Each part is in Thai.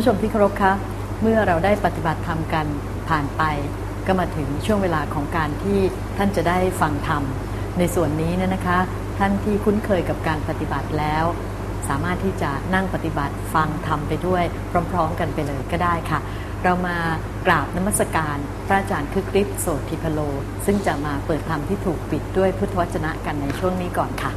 ผู้ชมที่เคารพคะเมื่อเราได้ปฏิบัติธรรมกันผ่านไป ก็มาถึงช่วงเวลาของการที่ท่านจะได้ฟังธรรม ในส่วนนี้เนี่ยนะคะ ท่านที่คุ้นเคยกับการปฏิบัติแล้ว สามารถที่จะนั่งปฏิบัติฟังธรรมไปด้วย พร้อม ๆ กันไปเลยก็ได้ค่ะ เรามากราบนมัสการ พระอาจารย์คึกฤทธิ์โสติพโล ซึ่งจะมาเปิดธรรมที่ถูกปิดด้วยพุทธวจนะกันในช่วงนี้ก่อนคะ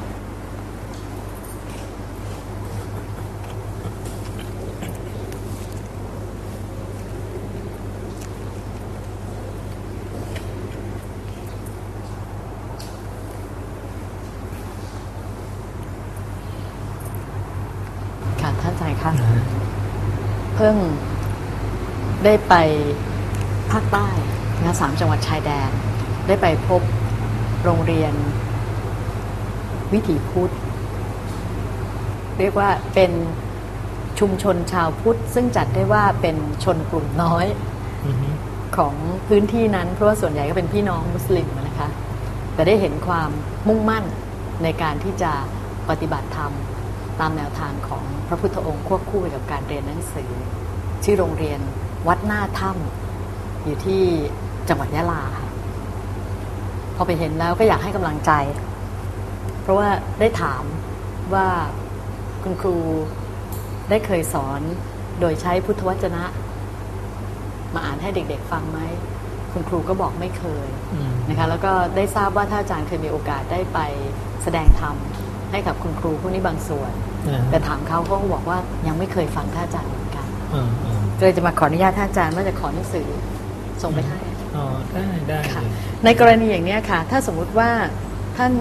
ค่ะท่านอาจารย์คะเพิ่ง ได้ไปภาคใต้นะสามจังหวัดชายแดน ได้ไปพบโรงเรียนวิถีพุทธ เรียกว่าเป็นชุมชนชาวพุทธ ซึ่งจัดได้ว่าเป็นชนกลุ่มน้อยอของพื้นที่นั้น เพราะว่าส่วนใหญ่ก็เป็นพี่น้องมุสลิมนะคะ แต่ได้เห็นความมุ่งมั่นในการที่จะปฏิบัติธรรม ตามแนวทางของพระพุทธองค์ควบคู่ไปกับการเรียนหนังสือ ชื่อโรงเรียน วัดหน้าถ้ำอยู่ที่จังหวัดยะลาค่ะพอไปเห็นแล้วก็อยากให้กำลังใจ เพราะว่าได้ถามว่าคุณครูได้เคยสอนโดยใช้พุทธวจนะ มาอ่านให้เด็ก ๆ ฟังไหมคุณครูก็บอกไม่เคยอืมนะคะแล้วก็ได้ทราบว่าท่านอาจารย์เคยมีโอกาสได้ไปแสดงธรรมให้กับคุณครูพวกนี้บางส่วนอ่าแต่ถามเขาเขาก็บอกว่ายังไม่เคยฟังท่านอาจารย์เหมือนกันอ่าอ่าก็ เลยจะมาขออนุญาตท่านอาจารย์ว่าจะขอหนังสือส่งไปให้อ๋อได้ได้ค่ะเลยในกรณีอย่างเนี้ยค่ะ ถ้าสมมุติว่าท่าน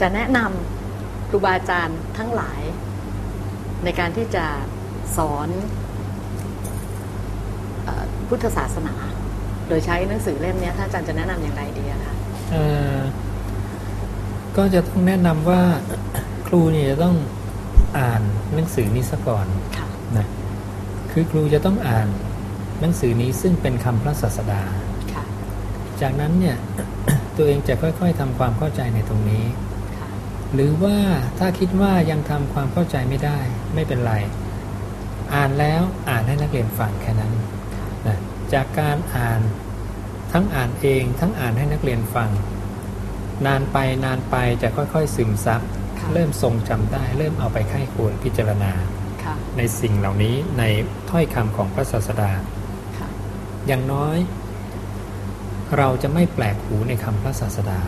จะแนะนำครูบาอาจารย์ทั้งหลาย ในการที่จะสอนเออพุทธศาสนา โดยใช้หนังสือเล่มเนี้ยท่านอาจารย์จะแนะนำอย่างไรดีอะคะเอ่อก็จะต้องแนะนำว่าครูเนี่ยจะต้องอ่านหนังสือนี้ซะก่อนค่ะนะ คือครูจะต้องอ่านหนังสือนี้ซึ่งเป็นคำพระศาสดาค่ะจากนั้นเนี่ยตัวเองจะค่อยๆทำความเข้าใจในตรงนี้ค่ะหรือว่าถ้าคิดว่ายังทำความเข้าใจไม่ได้ ไม่เป็นไร อ่านแล้วอ่านให้นักเรียนฟังแค่นั้นนะจากการอ่านทั้งอ่านเอง ทั้งอ่านให้นักเรียนฟัง นานไปนานไปจะค่อยๆซึมซับค่ะเริ่มทรงจำได้ เริ่มเอาไปไข้ควรพิจารณาค่ะ ในสิ่งเหล่านี้ในถ้อยคำของพระศาสดาค่ะอย่างน้อย เราจะไม่แปลกหูในคำพระศาสดา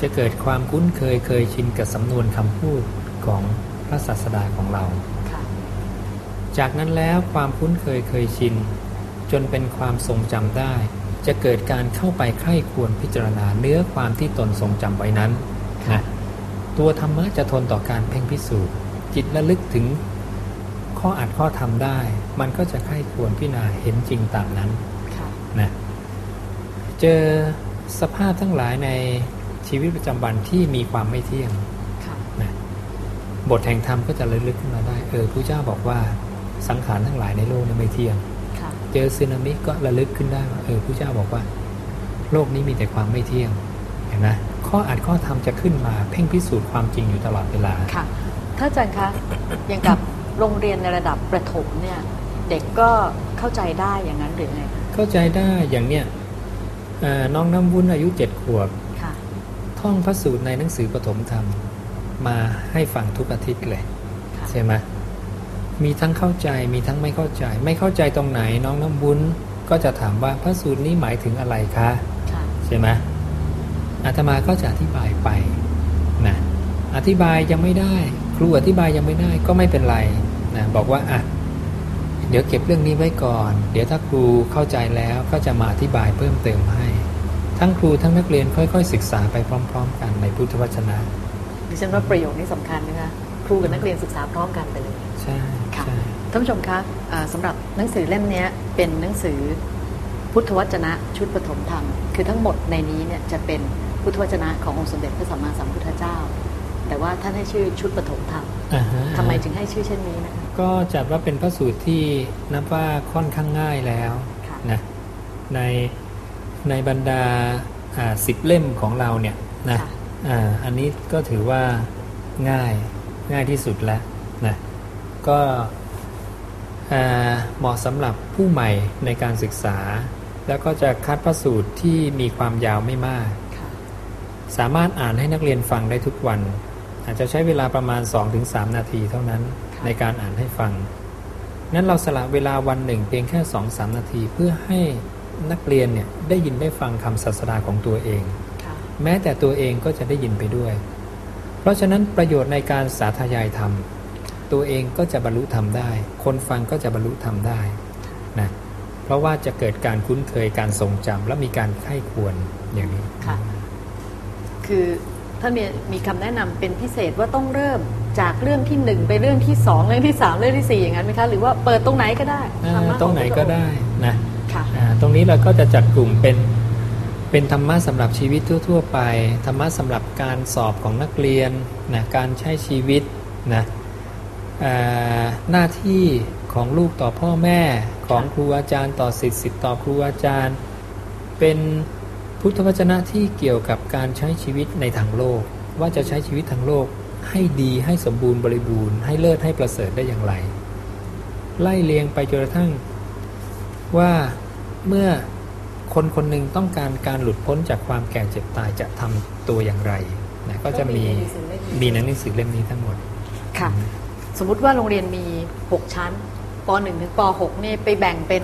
จะเกิดความคุ้นเคยเคยชินกับสำนวนคำพูดของพระศาสดาของเราค่ะจากนั้นแล้วความคุ้นเคยเคยชิน จนเป็นความทรงจำได้ จะเกิดการเข้าไปใคร่ควรพิจารณาเนื้อความที่ตนทรงจำไว้นั้นค่ะนะตัวธรรมะจะทนต่อการเพ่งพิสูจน์จิตระลึกถึง ข้ออัดข้อทำได้ มันก็จะใคร่ควรพิจารณาเห็นจริงตามนั้นค่ะนะเจอสภาพทั้งหลายในชีวิตประจำวันที่มีความไม่เที่ยงค่ะนะบทแห่งธรรมก็จะระลึกขึ้นมาได้ เออพระเจ้าบอกว่าสังขารทั้งหลายในโลกนี้ไม่เที่ยงค่ะเจอสึนามิก็ระลึกขึ้นได้ว่าเออพระเจ้าบอกว่า โลกนี้มีแต่ความไม่เที่ยงเห็นไหมข้ออัดข้อธรรมจะขึ้นมา เพ่งพิสูจน์ความจริงอยู่ตลอดเวลาค่ะถ้าอาจารย์คะอย่างกับ โรงเรียนในระดับประถมเนี่ยเด็กก็เข้าใจได้อย่างนั้นหรือไงเข้าใจได้อย่างเนี้ยเอ่อน้องน้ำวุ้นอายุเจ็ดขวบค่ะท่องพระสูตรในหนังสือปฐมธรรม มาให้ฟังทุกอาทิตย์เลยค่ะใช่ไหมมีทั้งเข้าใจมีทั้งไม่เข้าใจ ไม่เข้าใจตรงไหนน้องน้ำวุ้นก็จะถามว่าพระสูตรนี้หมายถึงอะไรคะค่ะใช่ไหมอาตมาก็จะอธิบายไปนะอธิบายยังไม่ได้ ครูอธิบายยังไม่ได้ก็ไม่เป็นไรนะบอกว่าอะเดี๋ยวเก็บเรื่องนี้ไว้ก่อน เดี๋ยวถ้าครูเข้าใจแล้วก็จะมาอธิบายเพิ่มเติมให้ ทั้งครูทั้งนักเรียนค่อย ๆ ศึกษาไปพร้อม ๆ กันในพุทธวจนะดิฉันว่าประโยคนี้สำคัญนะคะครูกับนักเรียนศึกษาพร้อมกันไปเลยใช่ค่ะใช่ท่านผู้ชมคะอ่าสำหรับหนังสือเล่มเนี้ยเป็นหนังสือพุทธวจนะชุดปฐมธรรม คือทั้งหมดในนี้เนี่ยจะเป็นพุทธวจนะขององค์สมเด็จพระสัมมาสัมพุทธเจ้า แต่ว่าท่านให้ชื่อชุดปฐมธรรมอ่าฮะทำไมถึงให้ชื่อเช่นนี้นะคะก็จัดว่าเป็นพระสูตรที่นับว่าค่อนข้างง่ายแล้วค่ะนะในในบรรดาสิบเล่มของเราเนี่ยนะค่ะอ่าอันนี้ก็ถือว่าง่ายง่ายที่สุดแล้วนะก็อ่าเหมาะสำหรับผู้ใหม่ในการศึกษา แล้วก็จะคัดพระสูตรที่มีความยาวไม่มากค่ะสามารถอ่านให้นักเรียนฟังได้ทุกวัน อาจจะใช้เวลาประมาณ 2-3 นาทีเท่านั้นค่ะในการอ่านให้ฟัง นั้นเราสละเวลาวันหนึ่งเพียงแค่ 2-3 นาทีเพื่อให้นักเรียนเนี่ยได้ยินได้ฟังคำศาสดาของตัวเองค่ะแม้แต่ตัวเองก็จะได้ยินไปด้วย เพราะฉะนั้นประโยชน์ในการสาธยายธรรม ตัวเองก็จะบรรลุธรรมได้ คนฟังก็จะบรรลุธรรมได้นะเพราะว่าจะเกิดการคุ้นเคยการทรงจำและมีการไข้ควรอย่างนี้ค่ะคือ ถ้ามีมีคำแนะนำเป็นพิเศษว่าต้องเริ่มจากเรื่องที่หนึ่งไปเรื่องที่สองเรื่องที่สามเรื่องที่สี่อย่างนั้นไหมคะหรือว่าเปิดตรงไหนก็ได้อ่าธมะตรงไหนขอพะก็ได้นะค่ะอ่าตรงนี้เราก็จะจัดกลุ่มเป็นเป็นธรรมะสำหรับชีวิตทั่ว ๆ ไป ธรรมะสำหรับการสอบของนักเรียนนะการใช้ชีวิตนะอ่าหน้าที่ของลูกต่อพ่อแม่ของครูอาจารย์ต่อสิทธิ์สิทธิ์ต่อครูอาจารย์ เป็น พุทธวจนะที่เกี่ยวกับการใช้ชีวิตในทางโลก ว่าจะใช้ชีวิตทางโลกให้ดีให้สมบูรณ์บริบูรณ์ให้เลิศให้ประเสริฐได้อย่างไร ไล่เลียงไปจนกระทั่ง ว่าเมื่อคนคนหนึ่งต้องการการหลุดพ้นจากความแก่เจ็บตายจะทำตัวอย่างไรนะก็จะมีมีในหนังสือเล่มนี้ทั้งหมดค่ะ สมมุติว่าโรงเรียนมี 6 ชั้นป .1 ถึงป .6 นี่ไปแบ่งเป็น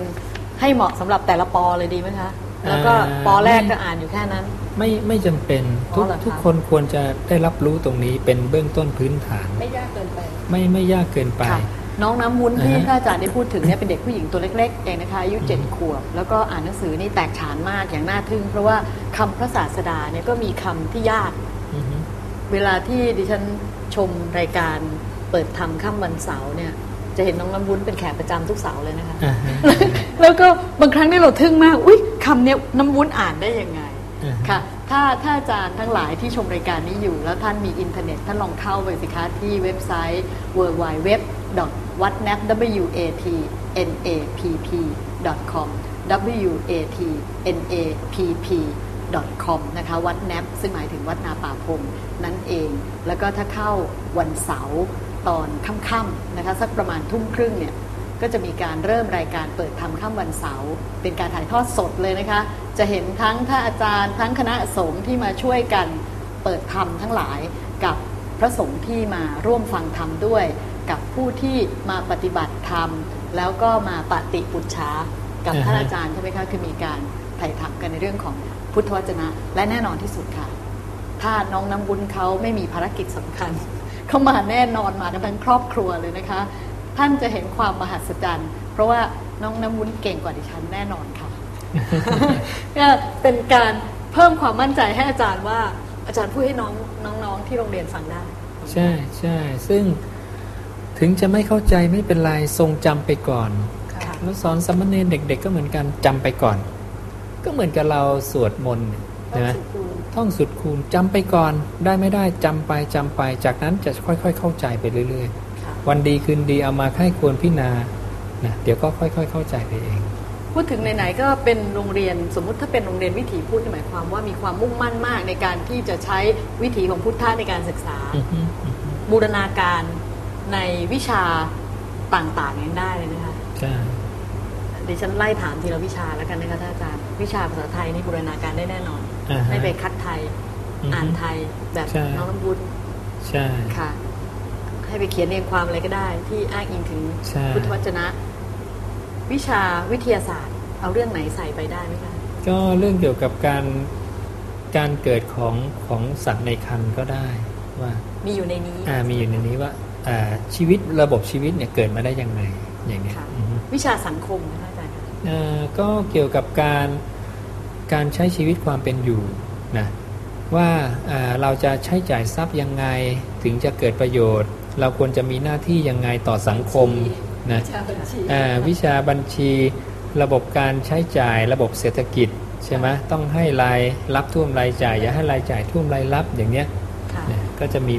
ให้เหมาะสำหรับแต่ละปเลยดีไหมคะ แล้วก็อ่าปแรกก็อ่านอยู่แค่นั้น ไม่ไม่จำเป็นทุกอ๋อเหรอคะทุกคนควรจะได้รับรู้ตรงนี้เป็นเบื้องต้นพื้นฐาน ไม่ยากเกินไป ไม่ไม่ยากเกินไปค่ะน้องน้ำวุ้นที่อ่าฮะท่านอาจารย์ได้พูดถึงเนี่ยเป็นเด็กผู้หญิงตัวเล็กๆเองนะคะอายุเจ็ดขวบ แล้วก็อ่านหนังสือนี่แตกฉานมากอย่างน่าทึ่ง เพราะว่าคำพระศาสดาเนี่ยก็มีคำที่ยากอือฮึเวลาที่ดิฉันชมรายการเปิดธรรมค่ำวันเสาร์เนี่ย จะเห็นน้องน้ำวุ้นเป็นแขกประจำทุกเสาร์เลยนะคะอ่าฮะแล้วก็บางครั้งนี่เราทึ่งมาก อุ้ยคำเนี้ยน้ำวุ้นอ่านได้ยังไงอ่าฮะค่ะ ถ้าถ้าอาจารย์ทั้งหลายที่ชมรายการนี้อยู่ แล้วท่านมีอินเทอร์เน็ตท่านลองเข้าไปสิคะที่เว็บไซต์ w w w w a t n a p w a t n a p p com w a t n a p p com นะคะวัดแนปซึ่งหมายถึงวัดนาป่าพงนั่นเอง แล้วก็ถ้าเข้าวันเสาร์ ตอนค่ำๆนะคะสักประมาณทุ่มครึ่งเนี่ยก็จะมีการเริ่มรายการเปิดธรรมค่ำวันเสาร์เป็นการถ่ายทอดสดเลยนะคะ จะเห็นทั้งท่านอาจารย์ ทั้งคณะสงฆ์ที่มาช่วยกันเปิดธรรมทั้งหลายกับพระสงฆ์ที่มาร่วมฟังธรรมด้วย กับผู้ที่มาปฏิบัติธรรม แล้วก็มาปฏิปุจฉากับท่านอาจารย์ใช่ไหมคะคือมีการถ่ายทำกันในเรื่องของพุทธวจนะ และแน่นอนที่สุดค่ะ ถ้าน้องน้ำบุญเขาไม่มีภารกิจสำคัญ เขามาแน่นอนมากันทั้งครอบครัวเลยนะคะ ท่านจะเห็นความมหัศจรรย์ เพราะว่าน้องน้ำวุ้นเก่งกว่าดิฉันแน่นอนค่ะเนี่ยเป็นการเพิ่มความมั่นใจให้อาจารย์ว่าอาจารย์พูดให้น้องน้องๆที่โรงเรียนฟังได้ใช่ใช่ซึ่งถึงจะไม่เข้าใจไม่เป็นไรทรงจำไปก่อนค่ะแล้วสอนสามเณรเด็ก ๆ ก็เหมือนกันจำไปก่อน ก็เหมือนกับเราสวดมนต์ใช่ไหม ท่องสุดคูณจำไปก่อนได้ไม่ได้จำไปจำไป จากนั้นจะค่อย ๆ เข้าใจไปเรื่อยค่ะๆวันดีคืนดีเอามาค่ายควรพิจารณานะเดี๋ยวก็ค่อย ๆ เข้าใจไปเอง พูดถึงไหนๆก็เป็นโรงเรียนสมมุติถ้าเป็นโรงเรียนวิถีพุทธหมายความว่ามีความมุ่งมั่นมากในการที่จะใช้วิถีของพุทธะในการศึกษาอือฮึอือฮึบูรณาการในวิชาต่างๆยังได้เลยนะคะใช่ดิฉันไล่ถามทีละวิชาแล้วกันนะคะท่านอาจารย์วิชาภาษาไทยนี่บูรณาการได้แน่นอนอ่าฮะ ไม่ไปคัดไทยอือฮึอ่านไทยแบบใช่น้องน้ำบุญใช่ค่ะ ให้ไปเขียนเรียงความอะไรก็ได้ ที่อ้างอิงถึงใช่พุทธวจนะ วิชาวิทยาศาสตร์ เอาเรื่องไหนใส่ไปได้ไหมคะก็เรื่องเกี่ยวกับการการเกิดของของสัตว์ในครรภ์ก็ได้ว่า มีอยู่ในนี้อ่ามีอยู่ในนี้ว่าอ่าชีวิตระบบชีวิตเนี่ยเกิดมาได้ยังไงอย่างเนี้ยค่ะอือฮึวิชาสังคมนะคะอาจารย์คะเอ่อก็เกี่ยวกับการ การใช้ชีวิตความเป็นอยู่นะว่าอ่าเราจะใช้จ่ายทรัพย์ยังไงถึงจะเกิดประโยชน์ เราควรจะมีหน้าที่ยังไงต่อสังคมนะวิชาบัญชีอ่าวิชาบัญชี ระบบการใช้จ่ายระบบเศรษฐกิจใช่ไหมต้องให้รายรับท่วมรายจ่าย อย่าให้รายจ่ายท่วมรายรับอย่างเนี้ยค่ะนะก็จะมี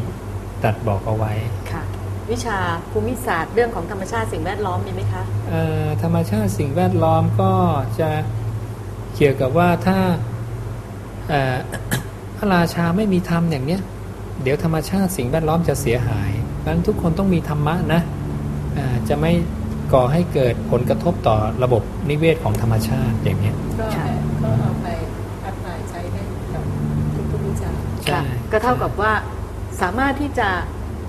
ตัดบอกเอาไว้ค่ะวิชาภูมิศาสตร์เรื่องของธรรมชาติสิ่งแวดล้อมมีไหมคะเอ่อธรรมชาติสิ่งแวดล้อมก็จะ เกี่ยวกับว่าถ้าเอ่อพระราชาไม่มีธรรมอย่างเนี้ยเดี๋ยวธรรมชาติสิ่งแวดล้อมจะเสียหายดังนั้นทุกคนต้องมีธรรมะนะอ่าจะไม่ก่อให้เกิดผลกระทบต่อระบบนิเวศของธรรมชาติอย่างเนี้ยก็ค่ะก็เอาไปแอพพลายใช้ได้กับทุกๆวิชาใช่ค่ะก็เท่ากับว่าสามารถที่จะ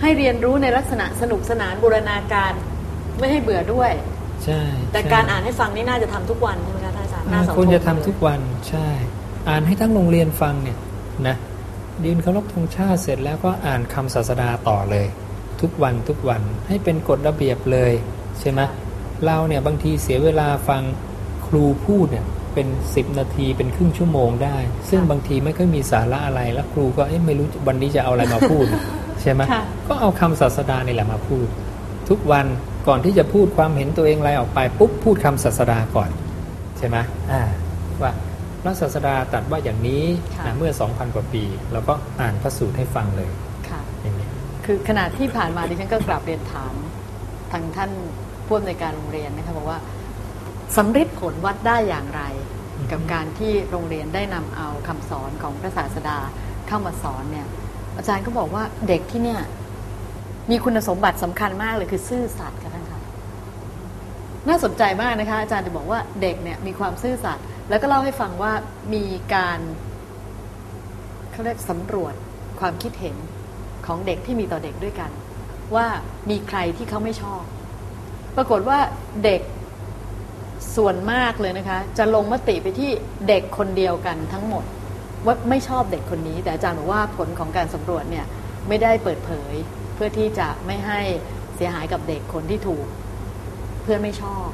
ให้เรียนรู้ในลักษณะสนุกสนานบูรณาการไม่ให้เบื่อด้วย ใช่ แต่ใช่การอ่านให้ฟังนี่น่าจะทำทุกวันใช่ไหม สังควรมจะทำทุกวันใช่ อ่านให้ทั้งโรงเรียนฟังเนี่ยนะยืนเคารพธงชาติเสร็จแล้วก็อ่านคำศาสดาต่อเลย ทุกวันทุกวันให้เป็นกฎระเบียบเลยใช่ไหมเราเนี่ยบางทีเสียเวลาฟังครูพูดเนี่ยเป็น 10 นาทีเป็นครึ่งชั่วโมงได้ ซึ่งบางทีไม่ค่อยมีสาระอะไรแล้วครูก็เอ๊ะไม่รู้วันนี้จะเอาอะไรมาพูด ใช่ไหมค่ะก็เอาคำศาสดานี่แหละมาพูด ทุกวันก่อนที่จะพูดความเห็นตัวเองอะไรออกไปปุ๊บพูดคำศาสดาก่อน ใช่ไหมอ่าว่าพระศาสดาตรัสว่าอย่างนี้ค่ะนะเมื่อ 2,000 กว่าปี แล้วก็อ่านพระสูตรให้ฟังเลยค่ะอย่างนี้คือขณะที่ผ่านมาดิฉันก็กลับเรียนถามทางท่านผู้อำนวยการโรงเรียนนะคะบอกว่าสำฤทธิ์ผลวัดได้อย่างไรอือฮึกับการที่โรงเรียนได้นำเอาคำสอนของพระศาสดาเข้ามาสอนเนี่ยอาจารย์ก็บอกว่าเด็กที่เนี่ยมีคุณสมบัติสำคัญมากเลยคือซื่อสัตย์ค่ะท่า น่าสนใจมากนะคะ อาจารย์จะบอกว่าเด็กเนี่ยมีความซื่อสัตย์แล้วก็เล่าให้ฟังว่ามีการเขาเรียกสำรวจความคิดเห็นของเด็กที่มีต่อเด็กด้วยกัน ว่ามีใครที่เขาไม่ชอบ ปรากฏว่าเด็กส่วนมากเลยนะคะ จะลงมติไปที่เด็กคนเดียวกันทั้งหมด ว่าไม่ชอบเด็กคนนี้ แต่อาจารย์บอกว่าผลของการสำรวจเนี่ยไม่ได้เปิดเผย เพื่อที่จะไม่ให้เสียหายกับเด็กคนที่ถูก เพื่อนไม่ชอบ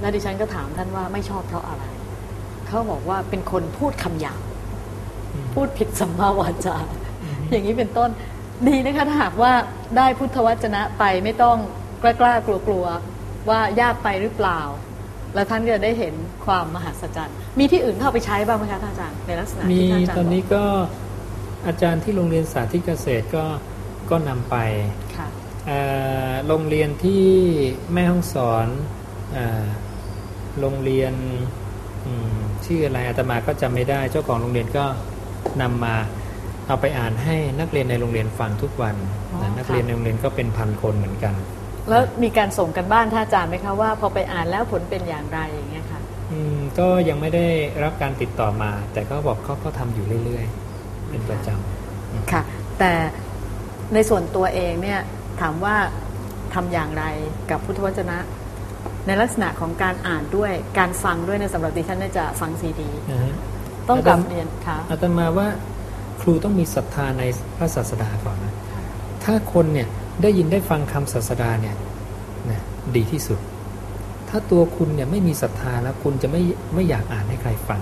แล้วดิฉันก็ถามท่านว่าไม่ชอบเพราะอะไร เขาบอกว่าเป็นคนพูดคำหยาบอืมพูดผิดสัมมาวาจา อย่างนี้เป็นต้นดีนะคะถ้าหากว่าได้พุทธวจนะไปไม่ต้องกล้ากล้ากลัวกลัวๆว่ายากไปหรือเปล่า แล้วท่านก็จะได้เห็นความมหัศจรรย์มีที่อื่นเข้าไปใช้บ้างไหมคะท่านอาจารย์ในลักษณะมีที่ท่านอาจารย์ตอนนี้บก็อาจารย์ที่โรงเรียนสาธิตเกษตรก็ก็นำไปอกค่ะเอ่อ โรงเรียนที่แม่ห้องสอนเอ่อโรงเรียนอืมชื่ออะไรอาตมาก็จำไม่ได้ เจ้าของโรงเรียนก็นำมาเอาไปอ่านให้นักเรียนในโรงเรียนฟังทุกวันอ๋อนะนักค่ะเรียนในโรงเรียนก็เป็นพันคนเหมือนกัน แล้วมีการส่งกันบ้านท่านอาจารย์ไหมคะว่าพอไปอ่านแล้วผลเป็นอย่างไรอย่างเงี้ยค่ะอืมก็ยังไม่ได้รับการติดต่อมา แต่ก็บอกเขาก็ทำอยู่เรื่อยๆ เป็นประจำค่ะ แต่ในส่วนตัวเองเนี่ย ถามว่าทำอย่างไรกับพุทธวจนะ ในลักษณะของการอ่านด้วยการฟังด้วยในยสำหรับดิฉันเนี่ยจะฟังซีดีนะฮะต้องกลับเรียนค่ะอาตมาว่าครูต้องมีศรัทธาในพระศาสดาก่อนนะถ้าคนเนี่ยได้ยินได้ฟังคำศาสดาเนี่ยนะดีที่สุด ถ้าตัวคุณเนี่ยไม่มีศรัทธาแล้วคุณจะไม่ไม่อยากอ่านให้ใครฟัง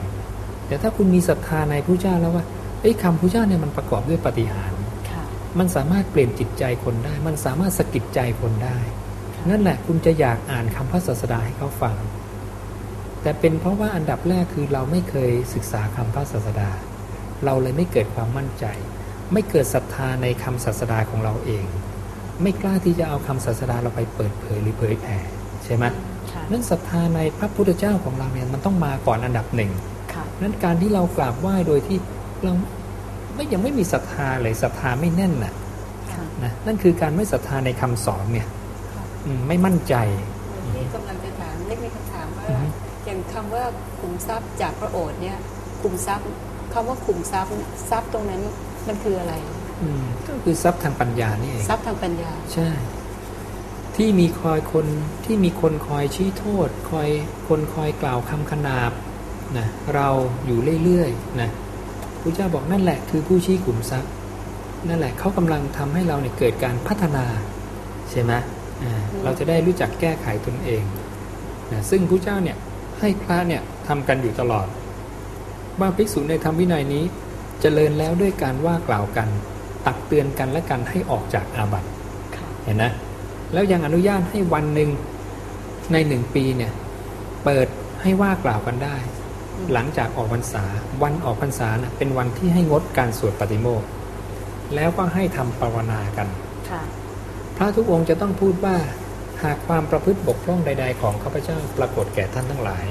แต่ถ้าคุณมีศรัทธาในพระเจ้าแล้วว่าไอ้ยคำพระเจ้าเนี่ยมันประกอบด้วยปาฏิหารย์ค่ะ มันสามารถเปลี่ยนจิตใจคนได้ มันสามารถสะกิดใจคนได้ นั่นแหละคุณจะอยากอ่านคำพระศาสดาให้เขาฟัง แต่เป็นเพราะว่าอันดับแรกคือเราไม่เคยศึกษาคำพระศาสดา เราเลยไม่เกิดความมั่นใจ ไม่เกิดศรัทธาในคำศาสดาของเราเอง ไม่กล้าที่จะเอาคำศาสดาเราไปเปิดเผยหรือเผยแผ่ใช่ไหมค่ะนั้นศรัทธาในพระพุทธเจ้าของเราเนี่ยมันต้องมาก่อนอันดับหนึ่งค่ะนั้นการที่เรากราบไหว้โดยที่เรา ไม่ยังไม่มีศรัทธาเลยศรัทธาไม่แน่นน่ะค่ะนะนั่นคือการไม่ศรัทธาในคำสอนเนี่ยอืมไม่มั่นใจที่กำลังจะถามเล็กๆคำถามว่าอือฮึอย่างคำว่าขุมทรัพย์จากพระโอษฐ์เนี่ยขุมทรัพย์คำว่าขุมทรัพย์ทรัพย์ตรงนั้นมันคืออะไรอืมก็คือทรัพย์ทางปัญญานี่เองทรัพย์ทางปัญญาใช่ ที่มีคอยคนที่มีคนคอยชี้โทษ คอยคนคอยกล่าวคำขนาบนะเราอยู่เรื่อยๆนะ พระเจ้าบอกนั่นแหละคือผู้ชี้กลุ่มทรัพย์ นั่นแหละเขากำลังทำให้เราเนี่ยเกิดการพัฒนาใช่ไหมอ่าเราจะได้รู้จักแก้ไขตนเองนะซึ่งพระเจ้าเนี่ยให้พระเนี่ยทำกันอยู่ตลอดว่าภิกษุในธรรมวินัยนี้จเจริญแล้วด้วยการว่ากล่าวกัน ตักเตือนกันและกันให้ออกจากอาบัติค่ะเห็นนะแล้วยังอนุญาตให้วันหนึ่งในหนึ่งปีเนี่ยเปิดให้ว่ากล่าวกันได้ หลังจากออกพรรษา วันออกพรรษานะเป็นวันที่ให้งดการสวดปฏิโมกข์แล้วก็ให้ทำภาวนากันค่ะพระทุกองค์จะต้องพูดว่าหากความประพฤติบกพร่องใด ๆ ของข้าพเจ้าปรากฏแก่ท่านทั้งหลาย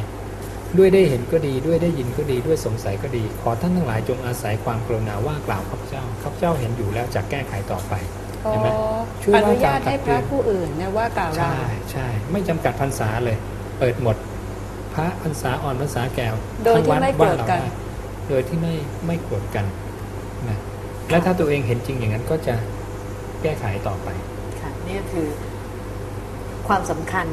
ด้วยได้เห็นก็ดีด้วยได้ยินก็ดีด้วยสงสัยก็ดี ขอท่านทั้งหลายจงอาศัยความกรุณาว่ากล่าวข้าพเจ้าข้าพเจ้าเห็นอยู่แล้วจะแก้ไขต่อไปอ๋อเห็นไหมช่วยอนุว่ากล่าญาวตให้พตัระกเตือนผู้อื่นนะว่ากล่าวเราใช่ใช่ไม่จำกัดพรรษาเลย เปิดหมด พระพรรษาอ่อนพรรษาแก่โดยที่ทั้งวัไม่โกรธว่าเรากันได้โดยที่ไม่ไม่โกรธกันนะและถ้าตัวเองเห็นจริงอย่างนั้นก็จะแก้ไขต่อไป ค่ะนี่ก็คือความสำคัญ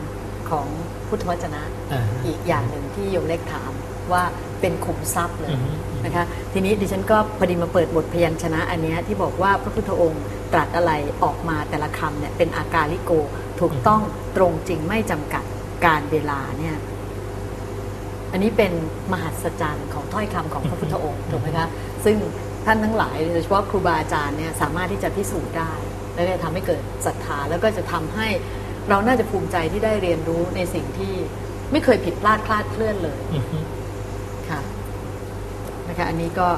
ของพุทธวจนะอ่าอีกอย่างหนึ่งที่โยมเล็กถามว่าเป็นขุมทรัพย์เลยอือฮึนะคะทีนี้ดิฉันก็พอดีมาเปิดบทพยัญชนะอันเนี้ยที่บอกว่าพระพุทธองค์ตรัสอะไรออกมาแต่ละคำเนี่ยเป็นอากาลิโกถูกต้องตรงจริงไม่จำกัดการเวลาเนี่ย อันนี้เป็นมหัศจรรย์ของถ้อยคำของพระพุทธองค์ถูกไหมคะซึ่งท่านทั้งหลายโดยเฉพาะครูบาอาจารย์เนี่ยสามารถที่จะพิสูจน์ได้ และจะทำให้เกิดศรัทธาแล้วก็จะทำให้เราน่าจะภูมิใจที่ได้เรียนรู้ในสิ่งที่ไม่เคยผิดพลาดคลาดเคลื่อนเลยอือฮึค่ะนะคะอันนี้ก็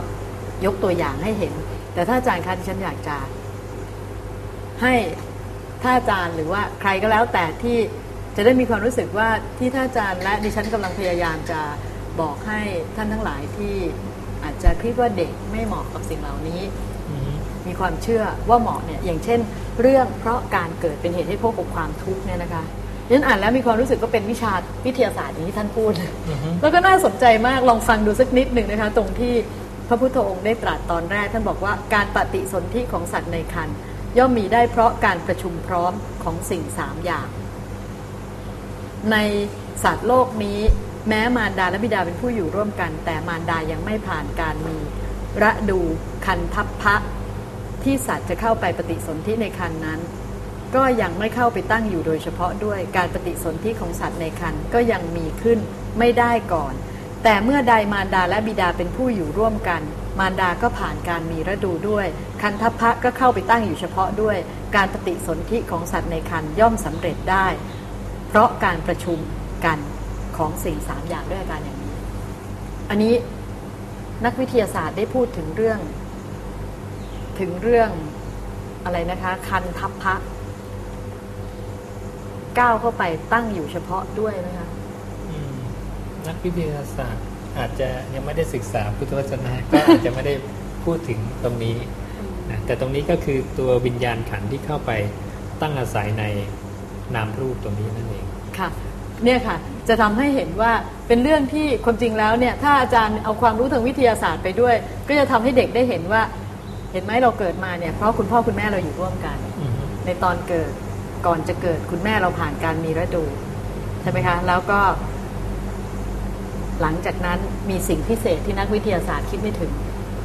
ยกตัวอย่างให้เห็น แต่ถ้าอาจารย์คะที่ฉันอยากจะให้ท่านอาจารย์หรือว่าใครก็แล้วแต่ที่ จะได้มีความรู้สึกว่าที่ท่านอาจารย์และดิฉันกำลังพยายามจะบอกให้ท่านทั้งหลายที่อาจจะคิดว่าเด็กไม่เหมาะกับสิ่งเหล่านี้อือฮึมีความเชื่อว่าเหมาะเนี่ยอย่างเช่น เรื่องเพราะการเกิดเป็นเหตุให้พบกับความทุกข์เนี่ยนะคะดิฉันอ่านแล้วมีความรู้สึกก็เป็นวิชาวิทยาศาสตร์อย่างที่ท่านพูดอือฮึแล้วก็น่าสนใจมากลองฟังดูสักนิดหนึ่งนะคะ ตรงที่พระพุทธองค์ได้ตรัสตอนแรก ท่านบอกว่าการปฏิสนธิของสัตว์ในครรภ์ย่อมมีได้เพราะการประชุมพร้อมของสิ่งสามอย่าง ในสัตว์โลกนี้ แม้มารดาและบิดาเป็นผู้อยู่ร่วมกัน แต่มารดายังไม่ผ่านการมีระดูคันทัพพะที่สัตว์จะเข้าไปปฏิสนธิในคันนั้น ก็ยังไม่เข้าไปตั้งอยู่โดยเฉพาะด้วยการปฏิสนธิของสัตว์ในคันก็ยังมีขึ้นไม่ได้ก่อน แต่เมื่อใดมารดาและบิดาเป็นผู้อยู่ร่วมกัน มารดาก็ผ่านการมีระดูด้วย คันทัพพะก็เข้าไปตั้งอยู่เฉพาะด้วย การปฏิสนธิของสัตว์ในคันย่อมสำเร็จได้ เพราะการประชุมกันของสิ่งสามอย่างด้วยอาการอย่างนี้ อันนี้นักวิทยาศาสตร์ได้พูดถึงเรื่อง ถึงเรื่องอะไรนะคะ คันทัพพะก้าวเข้าไปตั้งอยู่เฉพาะด้วยนะคะอืมนักวิทยาศาสตร์อาจจะยังไม่ได้ศึกษาพุทธวจนะก็อาจจะไม่ได้พูดถึงตรงนี้นะแต่ตรงนี้ก็คือตัววิญญาณขันธ์ที่เข้าไปตั้งอาศัยใน นามรูปตรงนี้นั่นเองค่ะเนี่ยค่ะจะทำให้เห็นว่าเป็นเรื่องที่ความจริงแล้วเนี่ยถ้าอาจารย์เอาความรู้ทางวิทยาศาสตร์ไปด้วย ก็จะทำให้เด็กได้เห็นว่า เห็นไหมเราเกิดมาเนี่ยเพราะคุณพ่อคุณแม่เราอยู่ร่วมกันอือฮึในตอนเกิดก่อนจะเกิดคุณแม่เราผ่านการมีฤดูใช่ไหมคะแล้วก็ หลังจากนั้นมีสิ่งพิเศษที่นักวิทยาศาสตร์คิดไม่ถึง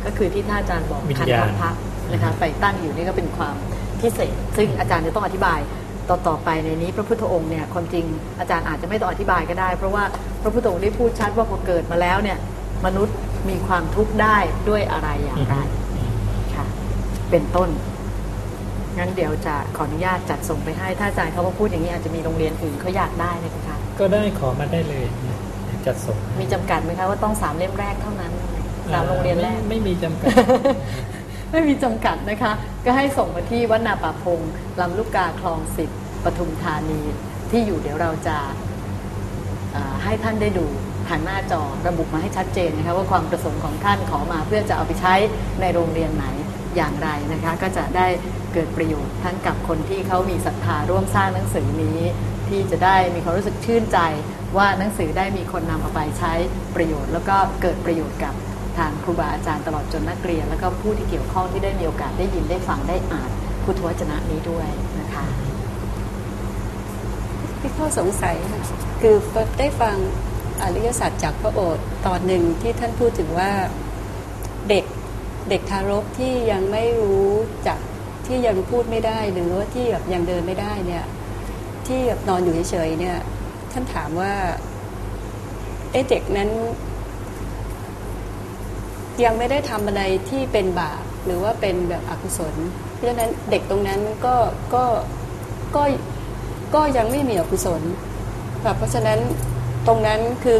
ก็คือที่ท่านอาจารย์บอกวิญคันญาณทัพพะนะคะไปตั้งอยู่นี่ก็เป็นความพิเศษ ซึ่งอาจารย์จะต้องอธิบาย ต่อต่อไปในนี้พระพุทธองค์เนี่ยความจริงอาจารย์อาจจะไม่ต้องอธิบายก็ได้ เพราะว่าพระพุทธองค์ได้พูดชัดว่าพอเกิดมาแล้วเนี่ยมนุษย์มีความทุกข์ได้ด้วยอะไรอย่างไรค่ะ เป็นต้น งั้นเดี๋ยวจะขออนุญาตจัดส่งไปให้ ถ้าอาจารย์เขามาพูดอย่างนี้อาจจะมีโรงเรียนอื่นเขาอยากได้เลยนะคะก็ได้ขอมาได้เลยนะจัดส่ง มีจำกัดไหมคะว่าต้องสามเล่มแรกเท่านั้นสามโรงเรียนแรกไม่ไม่มีจำกัด ไม่มีจำกัดนะคะ ก็ให้ส่งมาที่วัดนาป่าพงลำลูกกาคลองสิบปทุมธานีที่อยู่เดี๋ยวเราจะาให้ท่านได้ดูทางหน้าจอระบุมาให้ชัดเจนนะคะว่าความประสงค์ของท่านขอมาเพื่อจะเอาไปใช้ในโรงเรียนไหนอย่างไรนะคะ ก็จะได้เกิดประโยชน์ทั้งกับคนที่เขามีศรัทธาร่วมสร้างหนังสือนี้ ที่จะได้มีความรู้สึกชื่นใจ ว่าหนังสือได้มีคนนำเอาไปใช้ประโยชน์ แล้วก็เกิดประโยชน์กับ ทางครูบาอาจารย์ตลอดจนนักเรียน แล้วก็ผู้ที่เกี่ยวข้องที่ได้มีโอกาสได้ยินได้ฟังได้อ่านพุทธวจนะนี้ด้วยนะคะพี่ข้อสงสัยคือได้ฟังอริยสัจจากพระโอษฐ์ตอนหนึ่งที่ท่านพูดถึงว่าเด็กเด็กทารกที่ยังไม่รู้จักที่ยังพูดไม่ได้หรือว่าที่แบบยังเดินไม่ได้เนี่ยที่แบบนอนอยู่เฉยๆเนี่ยท่านถามว่าเอ๊ะเด็กนั้น ยังไม่ได้ทำอะไรที่เป็นบาปหรือว่าเป็นแบบอกุศล เพราะฉะนั้นเด็กตรงนั้นก็ก็ก็ก็ยังไม่มีอกุศลค่ะเพราะฉะนั้นตรงนั้นคือ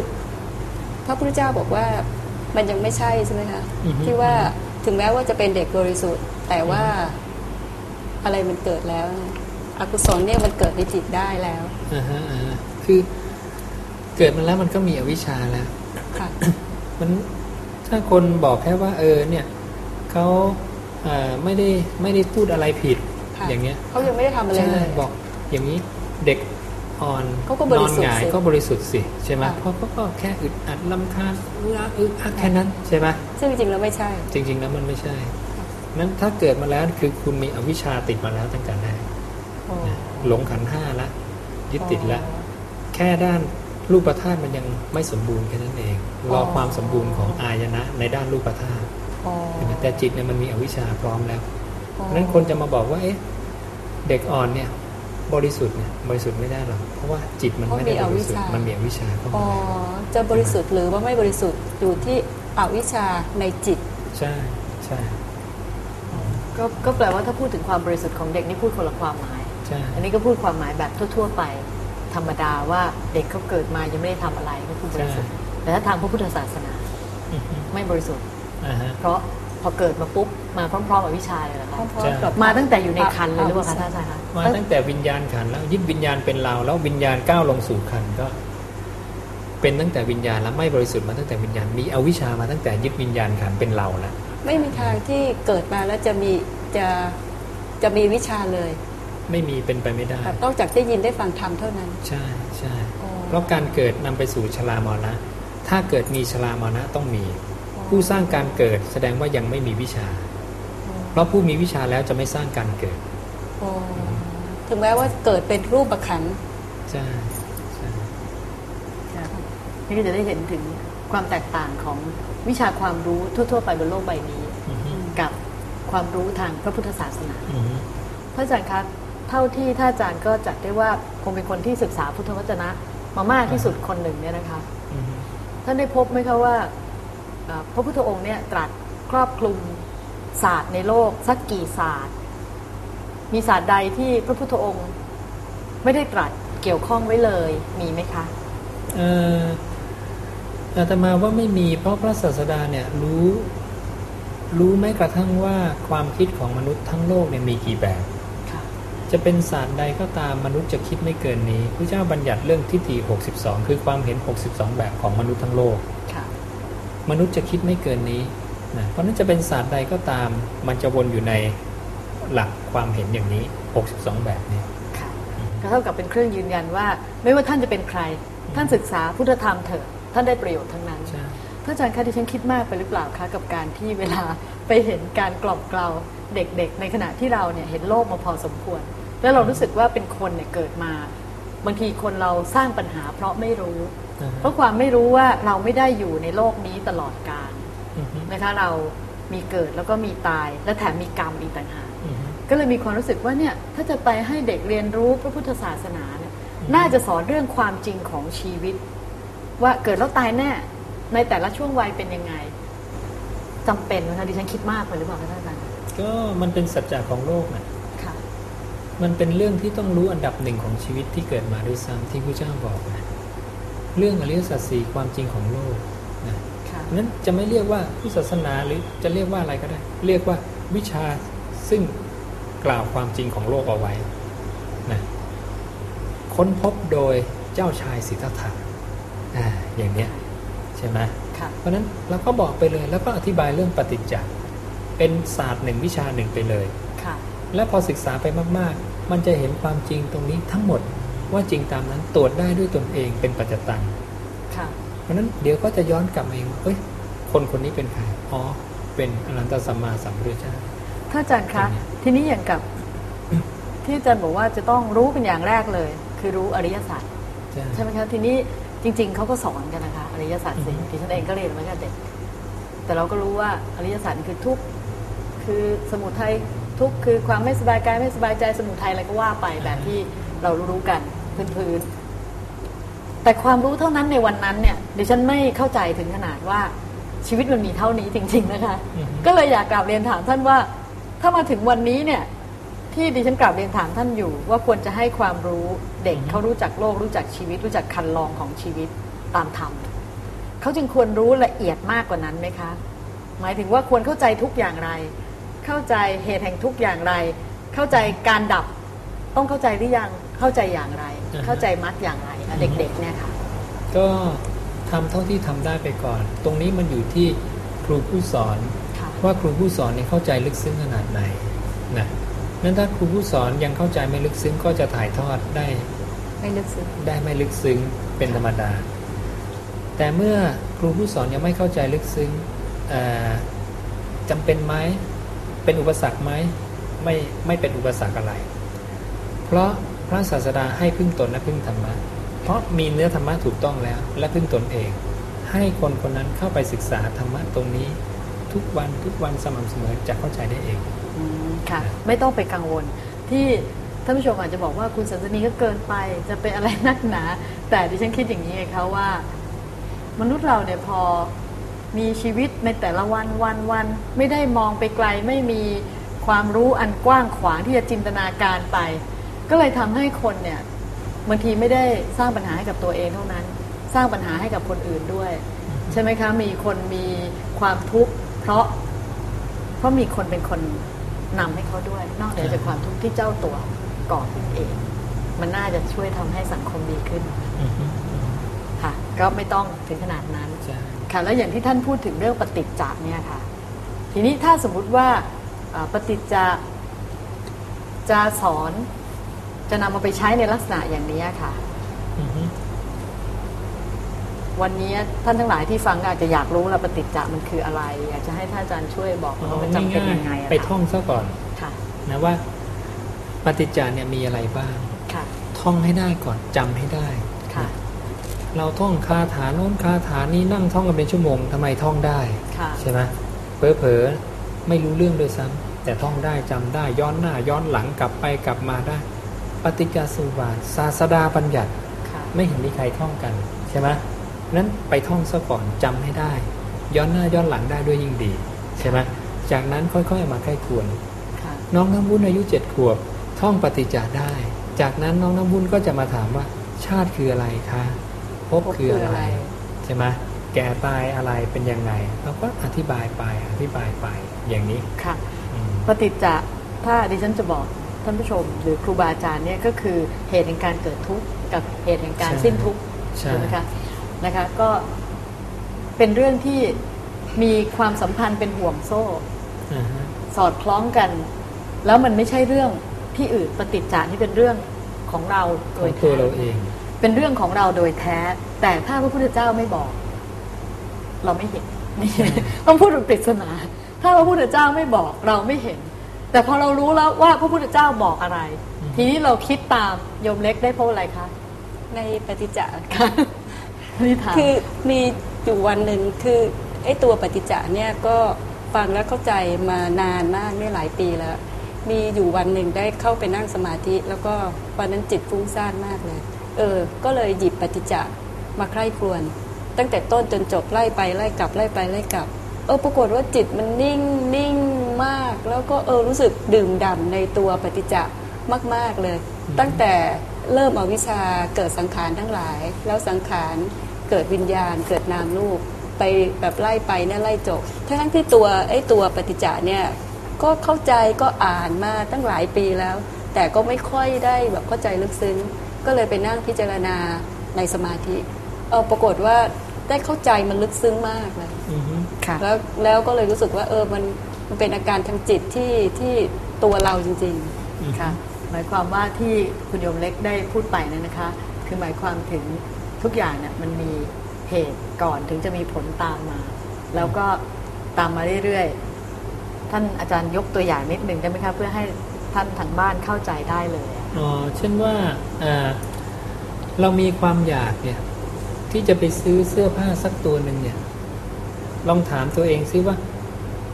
พระพุทธเจ้าบอกว่ามันยังไม่ใช่ใช่ไหมคะอือฮึที่ว่าถึงแม้ว่าจะเป็นเด็กบริสุทธิ์ แต่ว่าอะไรมันเกิดแล้วนะอกุศลเนี่ยมันเกิดในจิตได้แล้วอ่าฮะอ่าฮะคือเกิดมาแล้วมันก็มีอวิชชาแล้วค่ะมัน ถ้าคนบอกแค่ว่า เออเนี่ยเขาเอ่อไม่ได้ไม่ได้พูดอะไรผิดค่ะอย่างเงี้ยเขายังไม่ได้ทำอะไรใช่เลยบอกอย่างนี้เด็กอ่อนเขาก็บริสุทธิ์นอนหงายสิก็บริสุทธิ์สิใช่ไหมค่ะเพราะเขาก็แค่อึดอัดลำคาญอึดอัดอึดอัดแค่นั้นใช่ไหมซึ่งจริงๆแล้วไม่ใช่ จริง ๆ แล้วมันไม่ใช่ นั้นถ้าเกิดมาแล้วคือคุณมีอวิชชาติดมาแล้วตั้งแต่แรกนะหลงขันธ์ห้าละยึดติดละแค่ด้าน รูปธาตุมันยังไม่สมบูรณ์แค่นั้นเองรอความสมบูรณ์ของอายนะในด้านรูปธาตุอ๋อเห็นไหมแต่จิตเนี่ยมันมีอวิชชาพร้อมแล้วอ๋อเพราะฉะนั้นคนจะมาบอกว่าเอ๊ะเด็กอ่อนเนี่ย บริสุทธิ์เนี่ยบริสุทธิ์ไม่ได้หรอกเพราะว่าจิตมันไม่ได้บริสุทธิ์มันมีอวิชชาเข้าอ๋อมาจะบริสุทธิ์หรือว่าไม่บริสุทธิ์อยู่ที่อวิชชาในจิต ใช่ใช่ก็ก็แปลว่าถ้าพูดถึงความบริสุทธิ์ของเด็กนี่พูดคนละความหมายใช่อันนี้ก็พูดความหมายแบบทั่ว ๆ ไป ธรรมดาว่าเด็กเขาเกิดมายังไม่ได้ทำอะไรก็คือบริสุทธิ์แต่ถ้าทางพระพุทธศาสนาอือฮึไม่บริสุทธิ์อ่าฮะเพราะพอเกิดมาปุ๊บมาพร้อมๆกับวิชาเลยเหรอคะพร้อใช่มๆกับมาตั้งแต่อยู่ในคันเลยหรือเปล่าคะท่านอาจารย์คะมาตั้งแต่วิญญาณขันธ์แล้วยึดวิญญาณเป็นเราแล้ววิญญาณก้าวลงสู่ขันธ์ก็ เป็นตั้งแต่วิญญาณแล้วไม่บริสุทธิ์มาตั้งแต่วิญญาณมีอวิชชามาตั้งแต่ยึดวิญญาณขันธ์เป็นเราแล้วไม่มีทางที่เกิดมาแล้วจะมีจะจะมีวิชาเลย ไม่มีเป็นไปไม่ได้ครับนอกจากได้ยินได้ฟังธรรมเท่านั้น ใช่ใช่อ๋อเพราะการเกิดนำไปสู่ชรามรณะ ถ้าเกิดมีชรามรณะต้องมี ผู้สร้างการเกิดแสดงว่ายังไม่มีวิชา เพราะผู้มีวิชาแล้วจะไม่สร้างการเกิดอ๋อถึงแม้ว่าเกิดเป็นรูปประขันธ์ใช่ใช่ค่ะนี่ก็จะได้เห็นถึงความแตกต่างของวิชาความรู้ทั่ว ๆ ไปบนโลกใบนี้อือฮึกับความรู้ทางพระพุทธศาสนาอือฮึพระอาจารย์คะ เท่าที่ท่านอาจารย์ก็จัดได้ว่าคงเป็นคนที่ศึกษาพุทธวจนะมามากที่สุดคนหนึ่งเนี่ยนะคะอือฮึท่านได้พบไหมคะว่าเอ่อพระพุทธองค์เนี่ยตรัสครอบคลุมศาสตร์ในโลกสักกี่ศาสตร์ มีศาสตร์ใดที่พระพุทธองค์ไม่ได้ตรัสเกี่ยวข้องไว้เลยมีไหมคะเอ่ออาตมาว่าไม่มีเพราะพระศาสดาเนี่ยรู้รู้แม้กระทั่งว่าความคิดของมนุษย์ทั้งโลกเนี่ยมีกี่แบบค่ะ จะเป็นศาสตร์ใดก็ตามมนุษย์จะคิดไม่เกินนี้พระเจ้าบัญญัติเรื่องทิฏฐิ62 คือความเห็น 62 แบบของมนุษย์ทั้งโลกค่ะมนุษย์จะคิดไม่เกินนี้นะเพราะนั้นจะเป็นศาสตร์ใดก็ตาม มันจะวนอยู่ในหลักความเห็นอย่างนี้ 62 แบบนี้ค่ะก็เท่ากับเป็นเครื่องยืนยันว่า ไม่ว่าท่านจะเป็นใคร ท่านศึกษาพุทธธรรมเถอะท่านได้ประโยชน์ทั้งนั้น ใช่พระอาจารย์คะที่ฉันคิดมากไปหรือเปล่าคะกับการที่เวลาไปเห็นการกล่อมเกลาเด็กๆ ในขณะที่เราเนี่ยเห็นโลกมาพอสมควร แล้วเรารู้สึกว่าเป็นคนเนี่ยเกิดมา บางทีคนเราสร้างปัญหาเพราะไม่รู้อ่าเพฮะราะความไม่รู้ว่าเราไม่ได้อยู่ในโลกนี้ตลอดกาลอือฮึนะคะเรามีเกิดแล้วก็มีตาย และแถมมีกรรมอีกต่างหากอือฮึก็เลยมีความรู้สึกว่าเนี่ยถ้าจะไปให้เด็กเรียนรู้พระพุทธศาสนาเนี่ยน่าจะสอนเรื่องความจริงของชีวิต ว่าเกิดแล้วตายแน่ ในแต่ละช่วงวัยเป็นยังไงจำเป็นนะคะดิฉันคิดมากไปหรือเปล่าคะท่านอาจารย์ก็มันเป็นสัจจะของโลกนะค่ะ มันเป็นเรื่องที่ต้องรู้อันดับหนึ่งของชีวิตที่เกิดมาด้วยซ้ำที่พระเจ้าบอกนะเรื่องอริยสัจสี่ความจริงของโลกนะค่ะเพราะฉะนั้นจะไม่เรียกว่าผู้ศาสนาหรือจะเรียกว่าอะไรก็ได้ เรียกว่าวิชาซึ่งกล่าวความจริงของโลกเอาไว้นะค้นพบโดยเจ้าชายสิทธัตถะอ่าอย่างเนี้ย ใช่ไหมค่ะเพราะฉะนั้นเราก็บอกไปเลยแล้วก็อธิบายเรื่องปฏิจจ์เป็นศาสตร์หนึ่งวิชาหนึ่งไปเลยค่ะและพอศึกษาไปมากๆ มันจะเห็นความจริงตรงนี้ทั้งหมดว่าจริงตามนั้นตรวจได้ด้วยตนเองเป็นปัจจตังค่ะเพราะฉะนั้นเดี๋ยวก็จะย้อนกลับมาเองว่าเอ้ยคนคนนี้เป็นใครอ๋อเป็นอรันตสัมมาสัมพุทธเจ้าท่านอาจารย์คะเป็นไงทีนี้อย่างกับที่อาจารย์บอกว่าจะต้องรู้เป็นอย่างแรกเลย คือรู้อริยสัจใช่ใช่ไหมคะทีนี้ จริง ๆเขาก็สอนกันนะคะอริยสัจสี่อือฮึดิฉันเองก็เรียนมาตั้งแต่เด็กแต่เราก็รู้ว่าอริยสัจคือทุกข์คือสมุทัยทุกข์คือความไม่สบายกายไม่สบายใจสมุทัยอะไรก็ว่าไปแบบที่เรารู้ๆกันพื้นๆแต่ความรู้เท่านั้นในวันนั้นเนี่ยดิฉันไม่เข้าใจถึงขนาดว่าชีวิตมันมีเท่านี้จริง ๆ นะคะอือฮึก็เลยอยากกราบเรียนถามท่านว่า ถ้ามาถึงวันนี้เนี่ย ที่ดิฉันกราบเรียนถามท่านอยู่ ว่าควรจะให้ความรู้เด็กเขารู้จักโลกรู้จักชีวิต รู้จักคันลองของชีวิตตามธรรมเขาจึงควรรู้ละเอียดมากกว่านั้นไหมคะ หมายถึงว่าควรเข้าใจทุกอย่างไร เข้าใจเหตุแห่งทุกอย่างไร เข้าใจการดับต้องเข้าใจหรือยังเข้าใจอย่างไรอ่าฮะเข้าใจมัดอย่างไรอะเด็กๆเนี่ยค่ะก็ทำเท่าที่ทำได้ไปก่อน ตรงนี้มันอยู่ที่ครูผู้สอนค่ะว่าครูผู้สอนเนี่ยเข้าใจลึกซึ้งขนาดไหนนะ นั้นถ้าครูผู้สอนยังเข้าใจไม่ลึกซึ้งก็จะถ่ายทอดได้ ไม่ลึกซึ้งได้ไม่ลึกซึ้งเป็นธรรมดา แต่เมื่อครูผู้สอนยังไม่เข้าใจลึกซึ้งเอ่อจำเป็นไหมเป็นอุปสรรคไหมไม่ไม่เป็นอุปสรรคอะไร เพราะพระศาสดาให้พึ่งตนและพึ่งธรรมะ เพราะมีเนื้อธรรมะถูกต้องแล้ว และพึ่งตนเอง ให้คนคนนั้นเข้าไปศึกษาธรรมะตรงนี้ ทุกวันทุกวันสม่ำเสมอจะเข้าใจได้เองอืม ค่ะ ไม่ต้องไปกังวล ที่ท่านผู้ชมอาจจะบอกว่าคุณสันสนีก็เกินไป จะเป็นอะไรนักหนา แต่ดิฉันคิดอย่างนี้ไงคะว่า มนุษย์เราเนี่ยพอมีชีวิตในแต่ละวันวันวันไม่ได้มองไปไกลไม่มีความรู้อันกว้างขวางที่จะจินตนาการไป ก็เลยทำให้คนเนี่ยบางทีไม่ได้สร้างปัญหาให้กับตัวเองเท่านั้น สร้างปัญหาให้กับคนอื่นด้วย ใช่ไหมคะ มีคนมีความทุกข์เพราะ เพราะมีคนเป็นคน นำให้เขาด้วย นอกเหนือจากความทุกข์ที่เจ้าตัวก่อขึ้นเอง มันน่าจะช่วยทำให้สังคมดีขึ้นอือฮึค่ะ ก็ไม่ต้องถึงขนาดนั้นใช่ค่ะแล้วอย่างที่ท่านพูดถึงเรื่องปฏิจจาเนี่ยค่ะ ทีนี้ถ้าสมมุติว่าอ่าปฏิจจาจะสอนจะนำมาไปใช้ในลักษณะอย่างนี้ค่ะอือฮึ วันนี้ท่านทั้งหลายที่ฟังก็อาจจะอยากรู้ละปฏิจจามันคืออะไร อยากจะให้ท่านอาจารย์ช่วยบอกอ๋อว่ามันจำเป็นยังไงง่ายอะๆไปท่องซะก่อนค่ะนะว่าปฏิจจาเนี่ยมีอะไรบ้างค่ะท่องให้ได้ก่อนจำให้ได้ค่ะเราท่องคาถาโน้นคาถานี้นั่งท่องกันเป็นชั่วโมงทำไมท่องได้ค่ะใช่ไหมเผลอๆไม่รู้เรื่องด้วยซ้ำแต่ท่องได้จำได้ย้อนหน้าย้อนหลังกลับไปกลับมาได้ ปฏิจจสมุปบาทศาสดาบัญญัติค่ะไม่เห็นมีใครท่องกันใช่ไหม นั้นไปท่องซะก่อนจำให้ได้ ย้อนหน้าย้อนหลังได้ด้วยยิ่งดีใช่ไหมจากนั้นค่อยๆมาใกล้ควรค่ะน้องน้ำวุ้นอายุเจ็ดขวบ ท่องปฏิจจาได้ จากนั้นน้องน้ำวุ้นก็จะมาถามว่า ชาติคืออะไรคะภพคืออะไรใช่ไหมแก่ตายอะไรเป็นยังไงเราก็อธิบายไปอธิบายไปอย่างนี้ค่ะอืมปฏิจจะถ้าดิฉันจะบอกท่านผู้ชม หรือครูบาอาจารย์เนี่ยก็คือเหตุแห่งการเกิดทุกข์กับเหตุแห่งการใช่สิ้นทุกข์ใช่ถูกไหมคะ นะคะก็เป็นเรื่องที่มีความสัมพันธ์เป็นห่วงโซ่อ่าฮะสอดคล้องกัน แล้วมันไม่ใช่เรื่องที่อื่นปฏิจจานี่เป็นเรื่องของเราขโดองยตัวแท้เราเอง เป็นเรื่องของเราโดยแท้ แต่ถ้าพระพุทธเจ้าไม่บอก เราไม่เห็นนี่ต้องพูดเป็นปริศนาถ้าพระพุทธเจ้าไม่บอกเราไม่เห็น แต่พอเรารู้แล้วว่าพระพุทธเจ้าบอกอะไร ทีนี้เราคิดตามโยมเล็กได้เพราะอะไรคะในปฏิจจ นี่ถาม คือมีอยู่วันหนึ่งคือไอ้ตัวปฏิจจาเนี่ยก็ฟังแล้วเข้าใจมานานมากนี่หลายปีแล้ว มีอยู่วันหนึ่งได้เข้าไปนั่งสมาธิ แล้วก็วันนั้นจิตฟุ้งซ่านมากเลย เออ ก็เลยหยิบปฏิจจะมาใคร่ครวญตั้งแต่ต้นจนจบไล่ไปไล่กลับไล่ไปไล่กลับ เออปรากฏว่าจิตมันนิ่งนิ่งมาก แล้วก็เออรู้สึกดื่มด่ำในตัวปฏิจจะมาก ๆเลย ตั้งแต่เริ่มอวิชาเกิดสังขารทั้งหลาย แล้วสังขาร เกิดวิญญาณ เกิดนามรูปไปแบบไล่ไปเนี่ยไล่จบทั้งๆที่ตัวไอ้ตัวปฏิจจะเนี่ยก็เข้าใจก็อ่านมาตั้งหลายปีแล้ว แต่ก็ไม่ค่อยได้แบบเข้าใจลึกซึ้ง ก็เลยไปนั่งพิจารณาในสมาธิเออปรากฏว่าได้เข้าใจมันลึกซึ้งมากเลยอือฮึค่ะแล้วแล้วก็เลยรู้สึกว่า เออมันมันเป็นอาการทางจิตที่ที่ตัวเราจริงอือฮึค่ะหมายความว่าที่คุณโยมเล็กได้พูดไปนั่นนะคะ คือหมายความถึง ทุกอย่างเนี่ยมันมีเหตุก่อนถึงจะมีผลตามมา แล้วก็ตามมาเรื่อยๆ ท่านอาจารย์ยกตัวอย่างนิดหนึ่งได้ไหมคะเพื่อให้ท่านทางบ้านเข้าใจได้เลยอ๋อเช่นว่าอ่าเรามีความอยากเนี่ยที่จะไปซื้อเสื้อผ้าสักตัวหนึ่งเนี่ยลองถามตัวเองซิว่า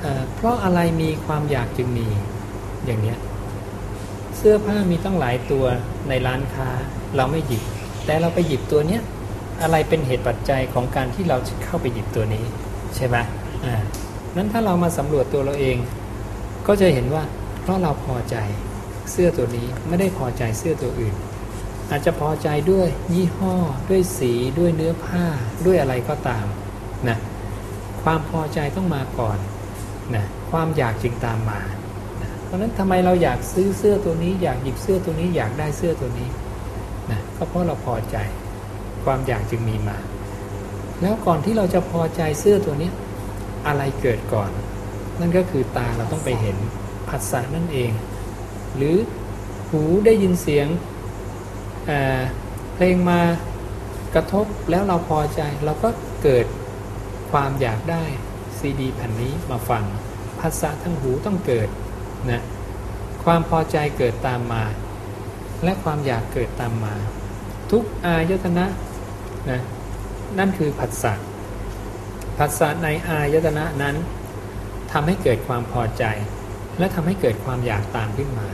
เออเพราะอะไรมีความอยากจึงมีอย่างเนี้ยเสื้อผ้ามีตั้งหลายตัวในร้านค้า เราไม่หยิบ แต่เราไปหยิบตัวเนี้ย อะไรเป็นเหตุปัจจัยของการที่เราจะเข้าไปหยิบตัวนี้ใช่ไหมอ่านั้นถ้าเรามาสำรวจตัวเราเอง ก็จะเห็นว่าเพราะเราพอใจเสื้อตัวนี้ไม่ได้พอใจเสื้อตัวอื่น อาจจะพอใจด้วยยี่ห้อ ด้วยสีด้วยเนื้อผ้าด้วยอะไรก็ตามนะความพอใจต้องมาก่อนนะความอยากจึงตามมานะเพราะฉะนั้นทำไมเราอยากซื้อเสื้อตัวนี้ อยากหยิบเสื้อตัวนี้อยากได้เสื้อตัวนี้นะก็เพราะเราพอใจ ความอยากจึงมีมา แล้วก่อนที่เราจะพอใจเสื้อตัวนี้อะไรเกิดก่อน นั่นก็คือตาเราต้องไปเห็นผัสสะนั่นเอง หรือหูได้ยินเสียงเอ่อเพลงมากระทบแล้วเราพอใจ เราก็เกิดความอยากได้ซีดีแผ่นนี้มาฟังภาษาทั้งหูต้องเกิดนะความพอใจเกิดตามมา และความอยากเกิดตามมา ทุกอายตนะ นะนั่นคือผัสสะผัสสะในอายตนะนั้นทำให้เกิดความพอใจ และทำให้เกิดความอยากตามขึ้นมา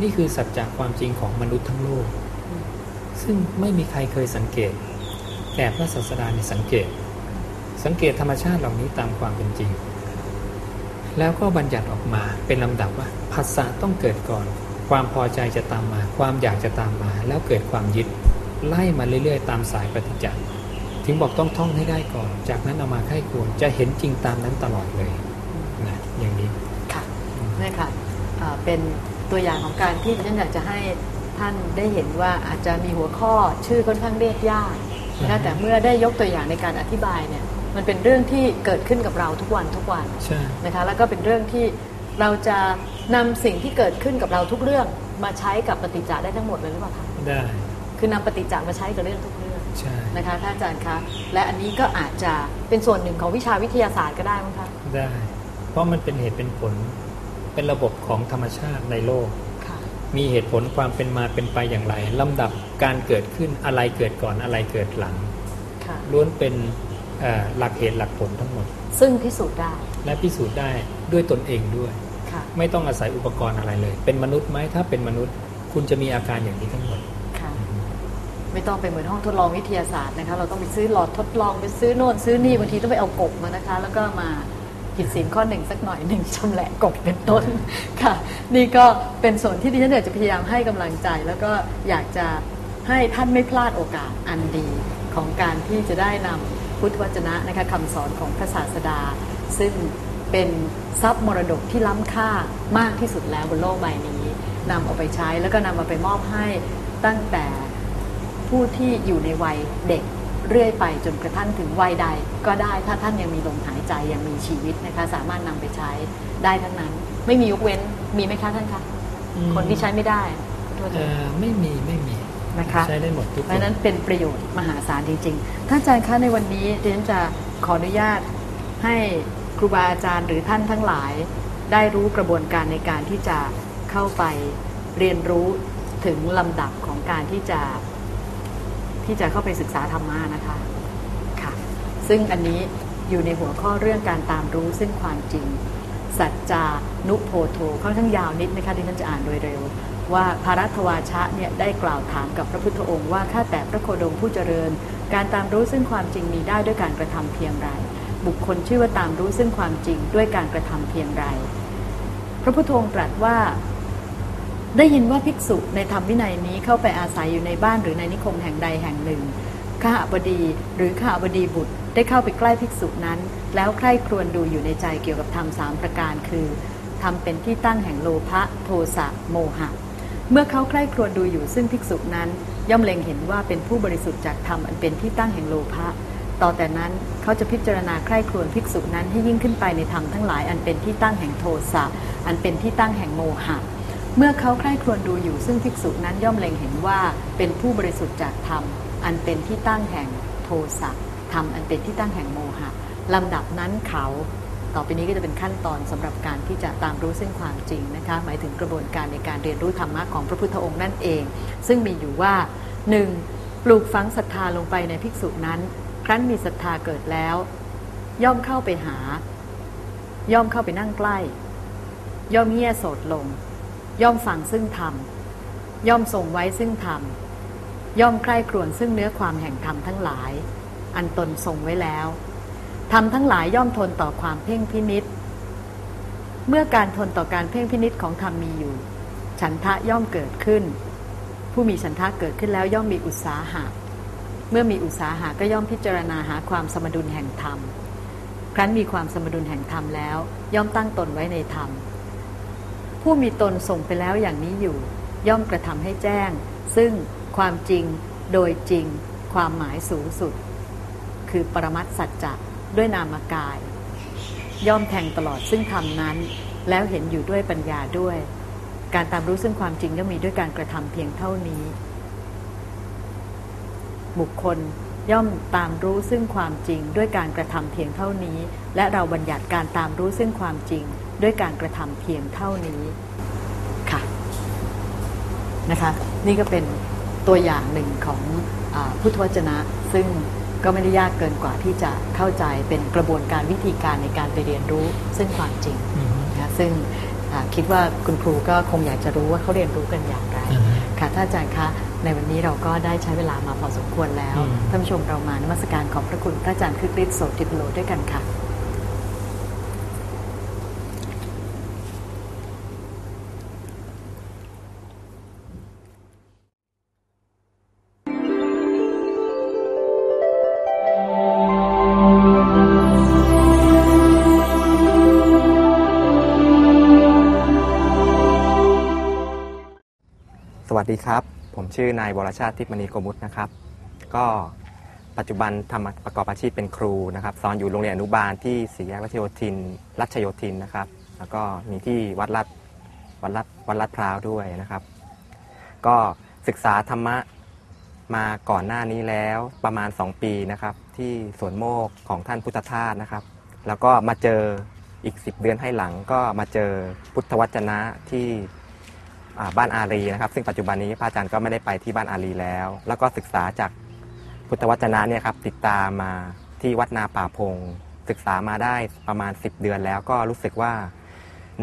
นี่คือสัจจะความจริงของมนุษย์ทั้งโลก ซึ่งไม่มีใครเคยสังเกต แต่พระศาสดาเนี่ยสังเกต สังเกตธรรมชาติเหล่านี้ตามความเป็นจริง แล้วก็บัญญัติออกมาเป็นลำดับว่าภาษาต้องเกิดก่อน ความพอใจจะตามมา ความอยากจะตามมา แล้วเกิดความยึด ไล่มาเรื่อยๆ ตามสายปฏิจจ์ถึงบอกต้องท่องให้ได้ก่อน จากนั้นเอามาไข้ควรจะเห็นจริงตามนั้นตลอดเลยนะอย่างนี้ค่ะนี่ค่ะอ่าเป็นตัวอย่างของการที่ฉันอยากจะให้ท่านได้เห็นว่าอาจจะมีหัวข้อชื่อค่อนข้างเรียกยากนะแต่เมื่อได้ยกตัวอย่างในการอธิบายเนี่ยมันเป็นเรื่องที่เกิดขึ้นกับเราทุกวันทุกวันใช่นะคะแล้วก็เป็นเรื่องที่เราจะนำสิ่งที่เกิดขึ้นกับเราทุกเรื่องมาใช้กับปฏิจจาได้ทั้งหมดเลยหรือเปล่าคะได้ คือนำปฏิจจามาใช้กับเรื่องทุกเรื่องใช่นะคะท่านอาจารย์คะและอันนี้ก็อาจจะเป็นส่วนหนึ่งของวิชาวิทยาศาสตร์ก็ได้มั้งคะได้ เพราะมันเป็นเหตุเป็นผลเป็นระบบของธรรมชาติในโลกค่ะมีเหตุผลความเป็นมาเป็นไปอย่างไรลำดับการเกิดขึ้นอะไรเกิดก่อนอะไรเกิดหลังค่ะล้วนเป็นเอ่อหลักเหตุหลักผลทั้งหมด ซึ่งพิสูจน์ได้ และพิสูจน์ได้ด้วยตนเองด้วยค่ะไม่ต้องอาศัยอุปกรณ์อะไรเลย เป็นมนุษย์ไหมถ้าเป็นมนุษย์ คุณจะมีอาการอย่างนี้ทั้งหมดค่ะ ไม่ต้องไปเหมือนห้องทดลองวิทยาศาสตร์นะคะ เราต้องไปซื้อหลอดทดลองไปซื้อโน่นซื้อนี่บางทีต้องไปเอากบมานะคะ แล้วก็มาผิดศีลข้อหนึ่งสักหน่อยหนึ่งชำแหละกบเป็นต้นค่ะ นี่ก็เป็นส่วนที่ดิฉันอยากจะพยายามให้กำลังใจ แล้วก็อยากจะให้ท่านไม่พลาดโอกาสอันดีของการที่จะได้นำพุทธวจนะนะคะคำสอนของพระศาสดา ซึ่งเป็นทรัพย์มรดกที่ล้ำค่ามากที่สุดแล้วบนโลกใบนี้นำเอาไปใช้แล้วก็นำเอาไปมอบให้ตั้งแต่ ผู้ที่อยู่ในวัยเด็กเรื่อยไปจนกระทั่งถึงวัยใด ก็ได้ถ้าท่านยังมีลมหายใจยังมีชีวิตนะคะสามารถนำไปใช้ได้ทั้งนั้น ไม่มียกเว้นมีไหมคะท่านคะอืมคนที่ใช้ไม่ได้ขอโทษเอ่นะอไม่มีไม่มีนะคะใช้ได้หมดทุกเพคราะนฉะนั้นเป็นประโยชน์มหาศาลจริงๆ ท่านอาจารย์คะในวันนี้ดิฉันจะขออนุญาตให้ครูบาอาจารย์หรือท่านทั้งหลาย ได้รู้กระบวนการในการที่จะเข้าไปเรียนรู้ถึงลำดับของการที่จะ ที่จะเข้าไปศึกษาธรรมะนะคะค่ะซึ่งอันนี้อยู่ในหัวข้อเรื่องการตามรู้ซึ่งความจริง สัจจานุโพโทค่อนข้างยาวนิดนะคะที่ฉันจะอ่านโดยเร็ว ว่าภารัตวาชะเนี่ยได้กล่าวถามกับพระพุทธองค์ว่าข้าแต่พระโคดมผู้เจริญ การตามรู้ซึ่งความจริงมีได้ด้วยการกระทำเพียงไร บุคคลชื่อว่าตามรู้ซึ่งความจริงด้วยการกระทำเพียงไร พระพุทธองค์ตรัสว่า ได้ยินว่าภิกษุในธรรมวินัยนี้เข้าไปอาศัยอยู่ในบ้านหรือในนิคมแห่งใดแห่งหนึ่ง ข้าบดีหรือข้าบดีบุตรได้เข้าไปใกล้ภิกษุนั้น แล้วใคร่ครวญดูอยู่ในใจเกี่ยวกับธรรมสามประการคือทำเป็นที่ตั้งแห่งโลภะโทสะโมหะ เมื่อเขาใคร่ครวญดูอยู่ซึ่งภิกษุนั้น ย่อมเล็งเห็นว่าเป็นผู้บริสุทธิ์จากธรรมอันเป็นที่ตั้งแห่งโลภะต่อแต่นั้นเขาจะพิจารณาใคร่ครวญภิกษุนั้นให้ยิ่งขึ้นไปในธรรมทั้งหลาย อันเป็นที่ตั้งแห่งโทสะอันเป็นที่ตั้งแห่งโมหะ เมื่อเขาใคร่ครวญดูอยู่ซึ่งภิกษุนั้นย่อมเล็งเห็นว่าเป็นผู้บริสุทธิ์จากธรรม อันเป็นที่ตั้งแห่งโทสะธรรมอันเป็นที่ตั้งแห่งโมหะลำดับนั้นเขาต่อไปนี้ก็จะเป็นขั้นตอนสำหรับการที่จะตามรู้ซึ่งความจริงนะคะหมายถึงกระบวนการในการเรียนรู้ธรรมะของพระพุทธองค์นั่นเอง ซึ่งมีอยู่ว่า 1. ปลูกฝังศรัทธาลงไปในภิกษุนั้น ครั้นมีศรัทธาเกิดแล้ว ย่อมเข้าไปหา ย่อมเข้าไปนั่งใกล้ ย่อมเงี่ยโสดลง ย่อมฟังซึ่งธรรม ย่อมทรงไว้ซึ่งธรรม ย่อมใคร่ครวญซึ่งเนื้อความแห่งธรรมทั้งหลาย อันตนทรงไว้แล้วธรรมทั้งหลายย่อมทนต่อความเพ่งพินิษเมื่อการทนต่อการเพ่งพินิษของธรรมมีอยู่ ฉันทะย่อมเกิดขึ้น ผู้มีฉันทะเกิดขึ้นแล้วย่อมมีอุตสาหะ เมื่อมีอุตสาหะก็ย่อมพิจารณาหาความสมดุลแห่งธรรม ครั้นมีความสมดุลแห่งธรรมแล้ว ย่อมตั้งตนไว้ในธรรม ผู้มีตนส่งไปแล้วอย่างนี้อยู่ ย่อมกระทำให้แจ้ง ซึ่งความจริงโดยจริง ความหมายสูงสุด คือปรมัตสัจจะด้วยนามกาย ย่อมแทงตลอดซึ่งธรรมนั้น แล้วเห็นอยู่ด้วยปัญญาด้วย การตามรู้ซึ่งความจริงย่อมมีด้วยการกระทำเพียงเท่านี้ บุคคลย่อมตามรู้ซึ่งความจริงด้วยการกระทำเพียงเท่านี้ และเราบัญญัติการตามรู้ซึ่งความจริง ด้วยการกระทำเพียงเท่านี้ค่ะนะคะ นี่ก็เป็นตัวอย่างหนึ่งของอาพุทธวจนะ ซึ่งก็ไม่ได้ยากเกินกว่าที่จะเข้าใจเป็นกระบวนการวิธีการในการไปเรียนรู้ซึ่งความจริงอืมนะคะซึ่งอ่าคิดว่าคุณครูก็คงอยากจะรู้ว่าเขาเรียนรู้กันอย่างไรอืมค่ะท่านอาจารย์คะในวันนี้เราก็ได้ใช้เวลามาพอสมควรแล้วอืมท่านผู้ชมเรามานมัสการขอบพระคุณพระอาจารย์คึกฤทธิ์โสติพโลด้วยกันค่ะ ชื่อนายวรชาติทิพย์มณีโกมุตนะครับ ก็ปัจจุบันทำประกอบอาชีพเป็นครูนะครับสอนอยู่โรงเรียนอนุบาลที่สี่แยกรัชโยธิน รัชโยธินนะครับ แล้วก็มีที่วัดลาดวัดลาดวัดลาดพร้าวด้วยนะครับ ก็ศึกษาธรรมะมาก่อนหน้านี้แล้วประมาณ 2 ปีนะครับ ที่สวนโมกของท่านพุทธทาสนะครับ แล้วก็มาเจออีก 10 เดือนให้หลังก็มาเจอพุทธวจนะที่ บ้านอารีนะครับ ซึ่งปัจจุบันนี้พระอาจารย์ก็ไม่ได้ไปที่บ้านอารีแล้ว แล้วก็ศึกษาจากพุทธวจนะเนี่ยครับติดตามมาที่วัดนาป่าพง ศึกษามาได้ประมาณ 10 เดือนแล้วก็รู้สึกว่า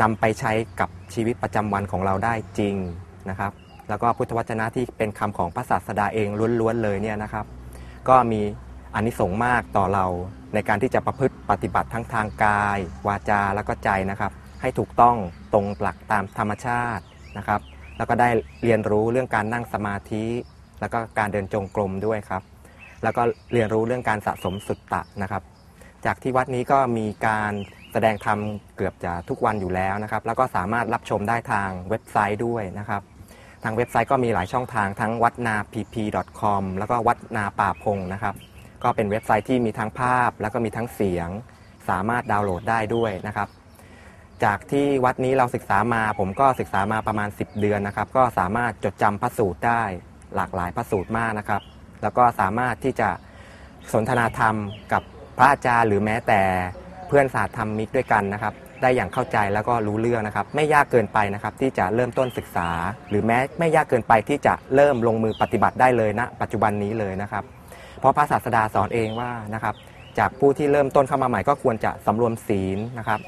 นำไปใช้กับชีวิตประจำวันของเราได้จริงนะครับ แล้วก็พุทธวจนะที่เป็นคำของพระศาสดาเองล้วนๆเลยเนี่ยนะครับ ก็มีอานิสงส์มากต่อเราในการที่จะประพฤติปฏิบัติทั้งทางกาย วาจาแล้วก็ใจนะครับ ให้ถูกต้องตรงหลักตามธรรมชาติ นะครับ แล้วก็ได้เรียนรู้เรื่องการนั่งสมาธิ แล้วก็การเดินจงกรมด้วยครับ แล้วก็เรียนรู้เรื่องการสะสมสุตตะนะครับ จากที่วัดนี้ก็มีการแสดงธรรมเกือบจะทุกวันอยู่แล้วนะครับ แล้วก็สามารถรับชมได้ทางเว็บไซต์ด้วยนะครับ ทางเว็บไซต์ก็มีหลายช่องทางทั้งวัดนา pp.com แล้วก็วัดนาป่าพงนะครับ ก็เป็นเว็บไซต์ที่มีทั้งภาพ แล้วก็มีทั้งเสียง สามารถดาวน์โหลดได้ด้วยนะครับ จากที่วัดนี้เราศึกษามา ผมก็ศึกษามาประมาณ 10 เดือนนะครับ ก็สามารถจดจำพระสูตรได้หลากหลายพระสูตรมากนะครับ แล้วก็สามารถที่จะสนทนาธรรมกับพระอาจารย์หรือแม้แต่เพื่อนสาธรรมมิกด้วยกันนะครับ ได้อย่างเข้าใจแล้วก็รู้เรื่องนะครับ ไม่ยากเกินไปนะครับ ที่จะเริ่มต้นศึกษา หรือแม้ไม่ยากเกินไปที่จะเริ่มลงมือปฏิบัติได้เลยณปัจจุบันนี้เลยนะครับ เพราะพระศาสดาสอนเองว่านะครับ จากผู้ที่เริ่มต้นเข้ามาใหม่ก็ควรจะสำรวมศีลนะครับ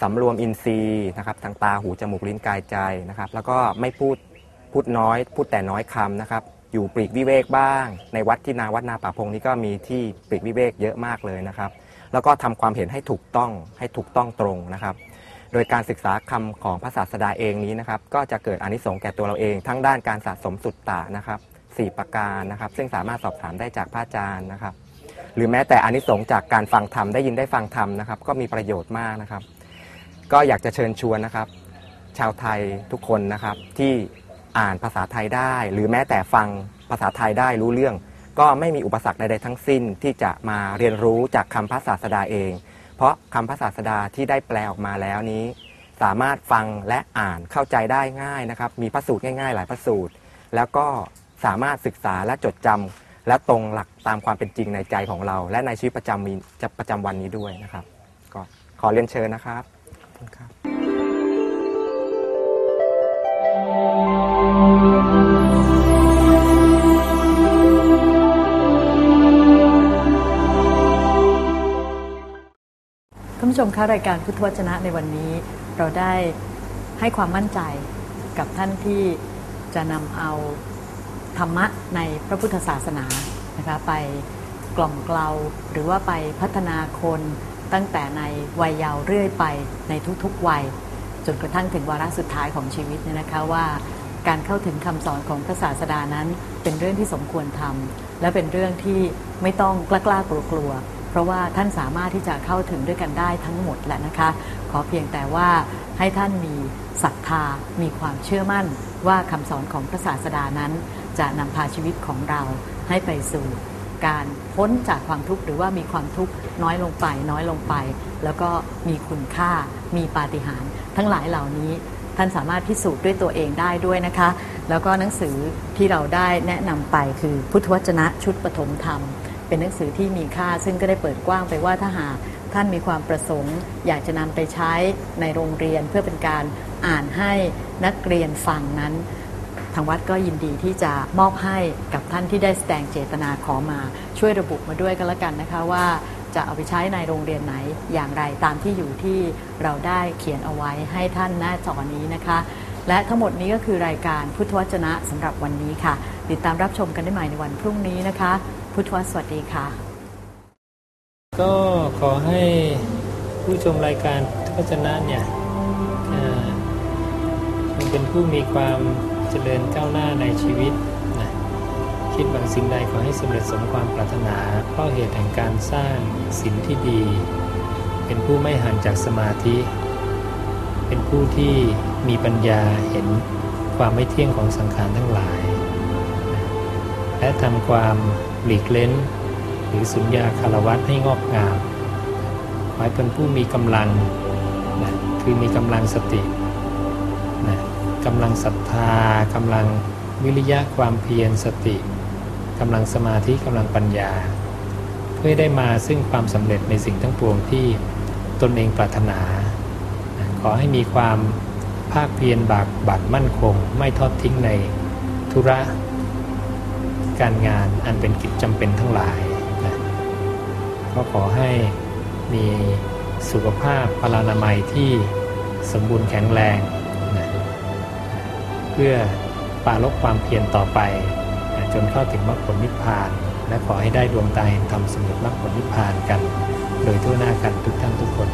สำรวมอินทรีย์นะครับทางตาหูจมูกลิ้นกายใจนะครับ แล้วก็ไม่พูดพูดน้อย พูดแต่น้อยคำนะครับ อยู่ปลีกวิเวกบ้าง ในวัดที่นาวัดนาป่าพงนี้ก็มีที่ปลีกวิเวกเยอะมากเลยนะครับ แล้วก็ทำความเห็นให้ถูกต้องให้ถูกต้องตรงนะครับ โดยการศึกษาคำของพระศาสดาเองนี้นะครับ ก็จะเกิดอานิสงส์แก่ตัวเราเอง ทั้งด้านการสะสมสุตตะนะครับสี่ประการนะครับ ซึ่งสามารถสอบถามได้จากพระอาจารย์นะครับ หรือแม้แต่อานิสงส์จากการฟังธรรมได้ยินได้ฟังธรรมนะครับ ก็มีประโยชน์มากนะครับ ก็อยากจะเชิญชวนนะครับ ชาวไทยทุกคนนะครับที่อ่านภาษาไทยได้ หรือแม้แต่ฟังภาษาไทยได้รู้เรื่อง ก็ไม่มีอุปสรรคใดๆทั้งสิ้นที่จะมาเรียนรู้จากคำพระศาสดาเอง เพราะคำพระศาสดาที่ได้แปลออกมาแล้วนี้ สามารถฟังและอ่านเข้าใจได้ง่ายนะครับ มีพระสูตรง่าย ๆ หลายพระสูตร แล้วก็สามารถศึกษาและจดจำและตรงหลักตามความเป็นจริงในใจของเรา และในชีวิตประจำประจำวันนี้ด้วยนะครับ ก็ขอเรียนเชิญนะครับ คุณครับท่านผู้ชมคะรายการพุทธวจนะในวันนี้ เราได้ให้ความมั่นใจกับท่านที่จะนำเอาธรรมะในพระพุทธศาสนานะคะไปกล่อมเกลาหรือว่าไปพัฒนาคน ตั้งแต่ในวัยเยาว์เรื่อยไปในทุกๆวัย จนกระทั่งถึงวาระสุดท้ายของชีวิตเนี่ยนะคะว่า การเข้าถึงคำสอนของพระศาสดานั้น เป็นเรื่องที่สมควรทำและเป็นเรื่องที่ไม่ต้องกล้ากลัวเพราะว่าท่านสามารถที่จะเข้าถึงด้วยกันได้ทั้งหมดแหละนะคะ ขอเพียงแต่ว่าให้ท่านมีศรัทธา มีความเชื่อมั่นว่าคำสอนของพระศาสดานั้น จะนำพาชีวิตของเราให้ไปสู่ การพ้นจากความทุกข์หรือว่ามีความทุกข์น้อยลงไป น้อยลงไป แล้วก็มีคุณค่ามีปาฏิหาริย์ทั้งหลายเหล่านี้ท่านสามารถพิสูจน์ด้วยตัวเองได้ด้วยนะคะ แล้วก็หนังสือที่เราได้แนะนำไปคือพุทธวจนะชุดปฐมธรรม เป็นหนังสือที่มีค่าซึ่งก็ได้เปิดกว้างไปว่าถ้าหากท่านมีความประสงค์ อยากจะนำไปใช้ในโรงเรียนเพื่อเป็นการอ่านให้นักเรียนฟังนั้น ทางวัดก็ยินดีที่จะมอบให้กับท่านที่ได้แสดงเจตนาขอมาช่วยระบุมาด้วยกันละกันนะคะว่าจะเอาไปใช้ในโรงเรียนไหนอย่างไรตามที่อยู่ที่เราได้เขียนเอาไว้ให้ท่านหน้าจอนี้นะคะ และทั้งหมดนี้ก็คือรายการพุทธวจนะสำหรับวันนี้ค่ะ ติดตามรับชมกันได้ใหม่ในวันพรุ่งนี้นะคะ พุทธวสวัสดีค่ะ ก็ขอให้ผู้ชมรายการทุกวจนะเนี่ยเป็นผู้มีความ เจริญก้าวหน้าในชีวิตนะคิดบางสิ่งใดขอให้สำเร็จสมความปรารถนาเพราะเหตุแห่งการสร้างศีลที่ดี เป็นผู้ไม่ห่างจากสมาธิ เป็นผู้ที่มีปัญญาเห็นความไม่เที่ยงของสังขารทั้งหลาย และทำความหลีกเล้น หรือสุญญาคารวัตให้งอกงามขอให้เป็นผู้มีกำลังนะคือมีกำลังสติ กำลังศรัทธากำลังวิริยะความเพียรสติกำลังสมาธิกำลังปัญญา เพื่อได้มาซึ่งความสำเร็จในสิ่งทั้งปวงที่ตนเองปรารถนา ขอให้มีความภาคเพียรบากบั่นมั่นคง ไม่ทอดทิ้งในธุระการงานอันเป็นกิจจำเป็นทั้งหลายนะก็ขอให้มีสุขภาพพลานามัยที่สมบูรณ์แข็งแรง พื่อปราลบความเพียรต่อไป จนเข้าถึงมรรคผลนิพพาน และขอให้ได้ดวงตาเห็นธรรมสำเร็จมรรคผลนิพพานกัน โดยทั่วหน้ากันทุกท่านทุกคน